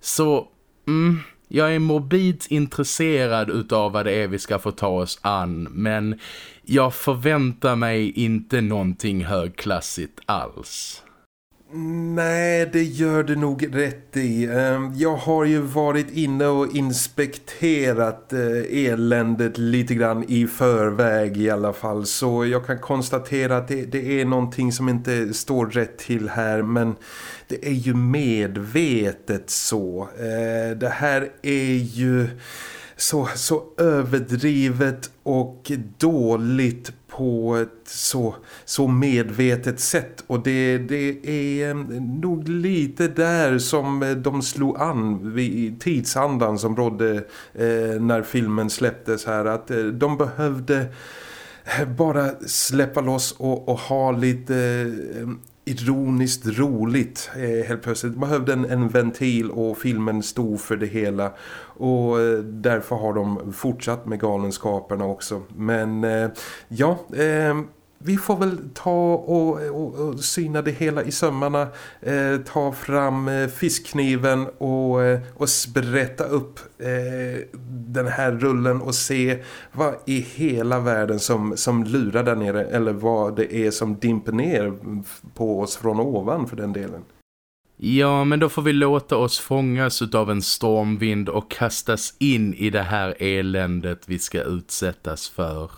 Så, mm, jag är morbid intresserad utav vad det är vi ska få ta oss an men jag förväntar mig inte någonting högklassigt alls. Nej, det gör du nog rätt i. Ehm, jag har ju varit inne och inspekterat eh, eländet lite grann i förväg i alla fall. Så jag kan konstatera att det, det är någonting som inte står rätt till här. Men det är ju medvetet så. Eh, det här är ju så, så överdrivet och dåligt på ett så, så medvetet sätt. Och det, det är nog lite där som de slog an vid tidsandan som rådde eh, när filmen släpptes här. Att eh, de behövde bara släppa loss och, och ha lite eh, ironiskt roligt eh, helt plötsligt. Man behövde en, en, ventil och filmen stod för det hela och eh, därför har de fortsatt med galenskaperna också. Men eh, ja, eh, vi får väl ta och, och, och syna det hela i sömmarna. Eh, ta fram eh, fiskkniven och, eh, och sprätta upp eh, den här rullen och se vad i hela världen som, som lurar där nere. Eller vad det är som dimper ner på oss från ovan för den delen. Ja, men då får vi låta oss fångas av en stormvind och kastas in i det här eländet vi ska utsättas för.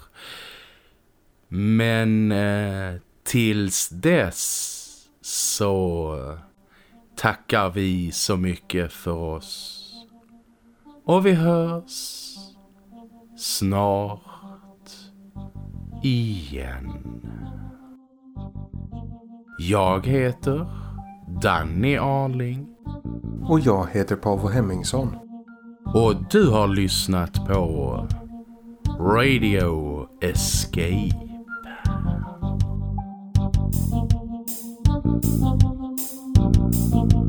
Men eh, tills dess så tackar vi så mycket för oss. Och vi hörs snart igen. Jag heter Danny Arling. Och jag heter Paavo Hemmingsson. Och du har lyssnat på Radio Escape. Thank you.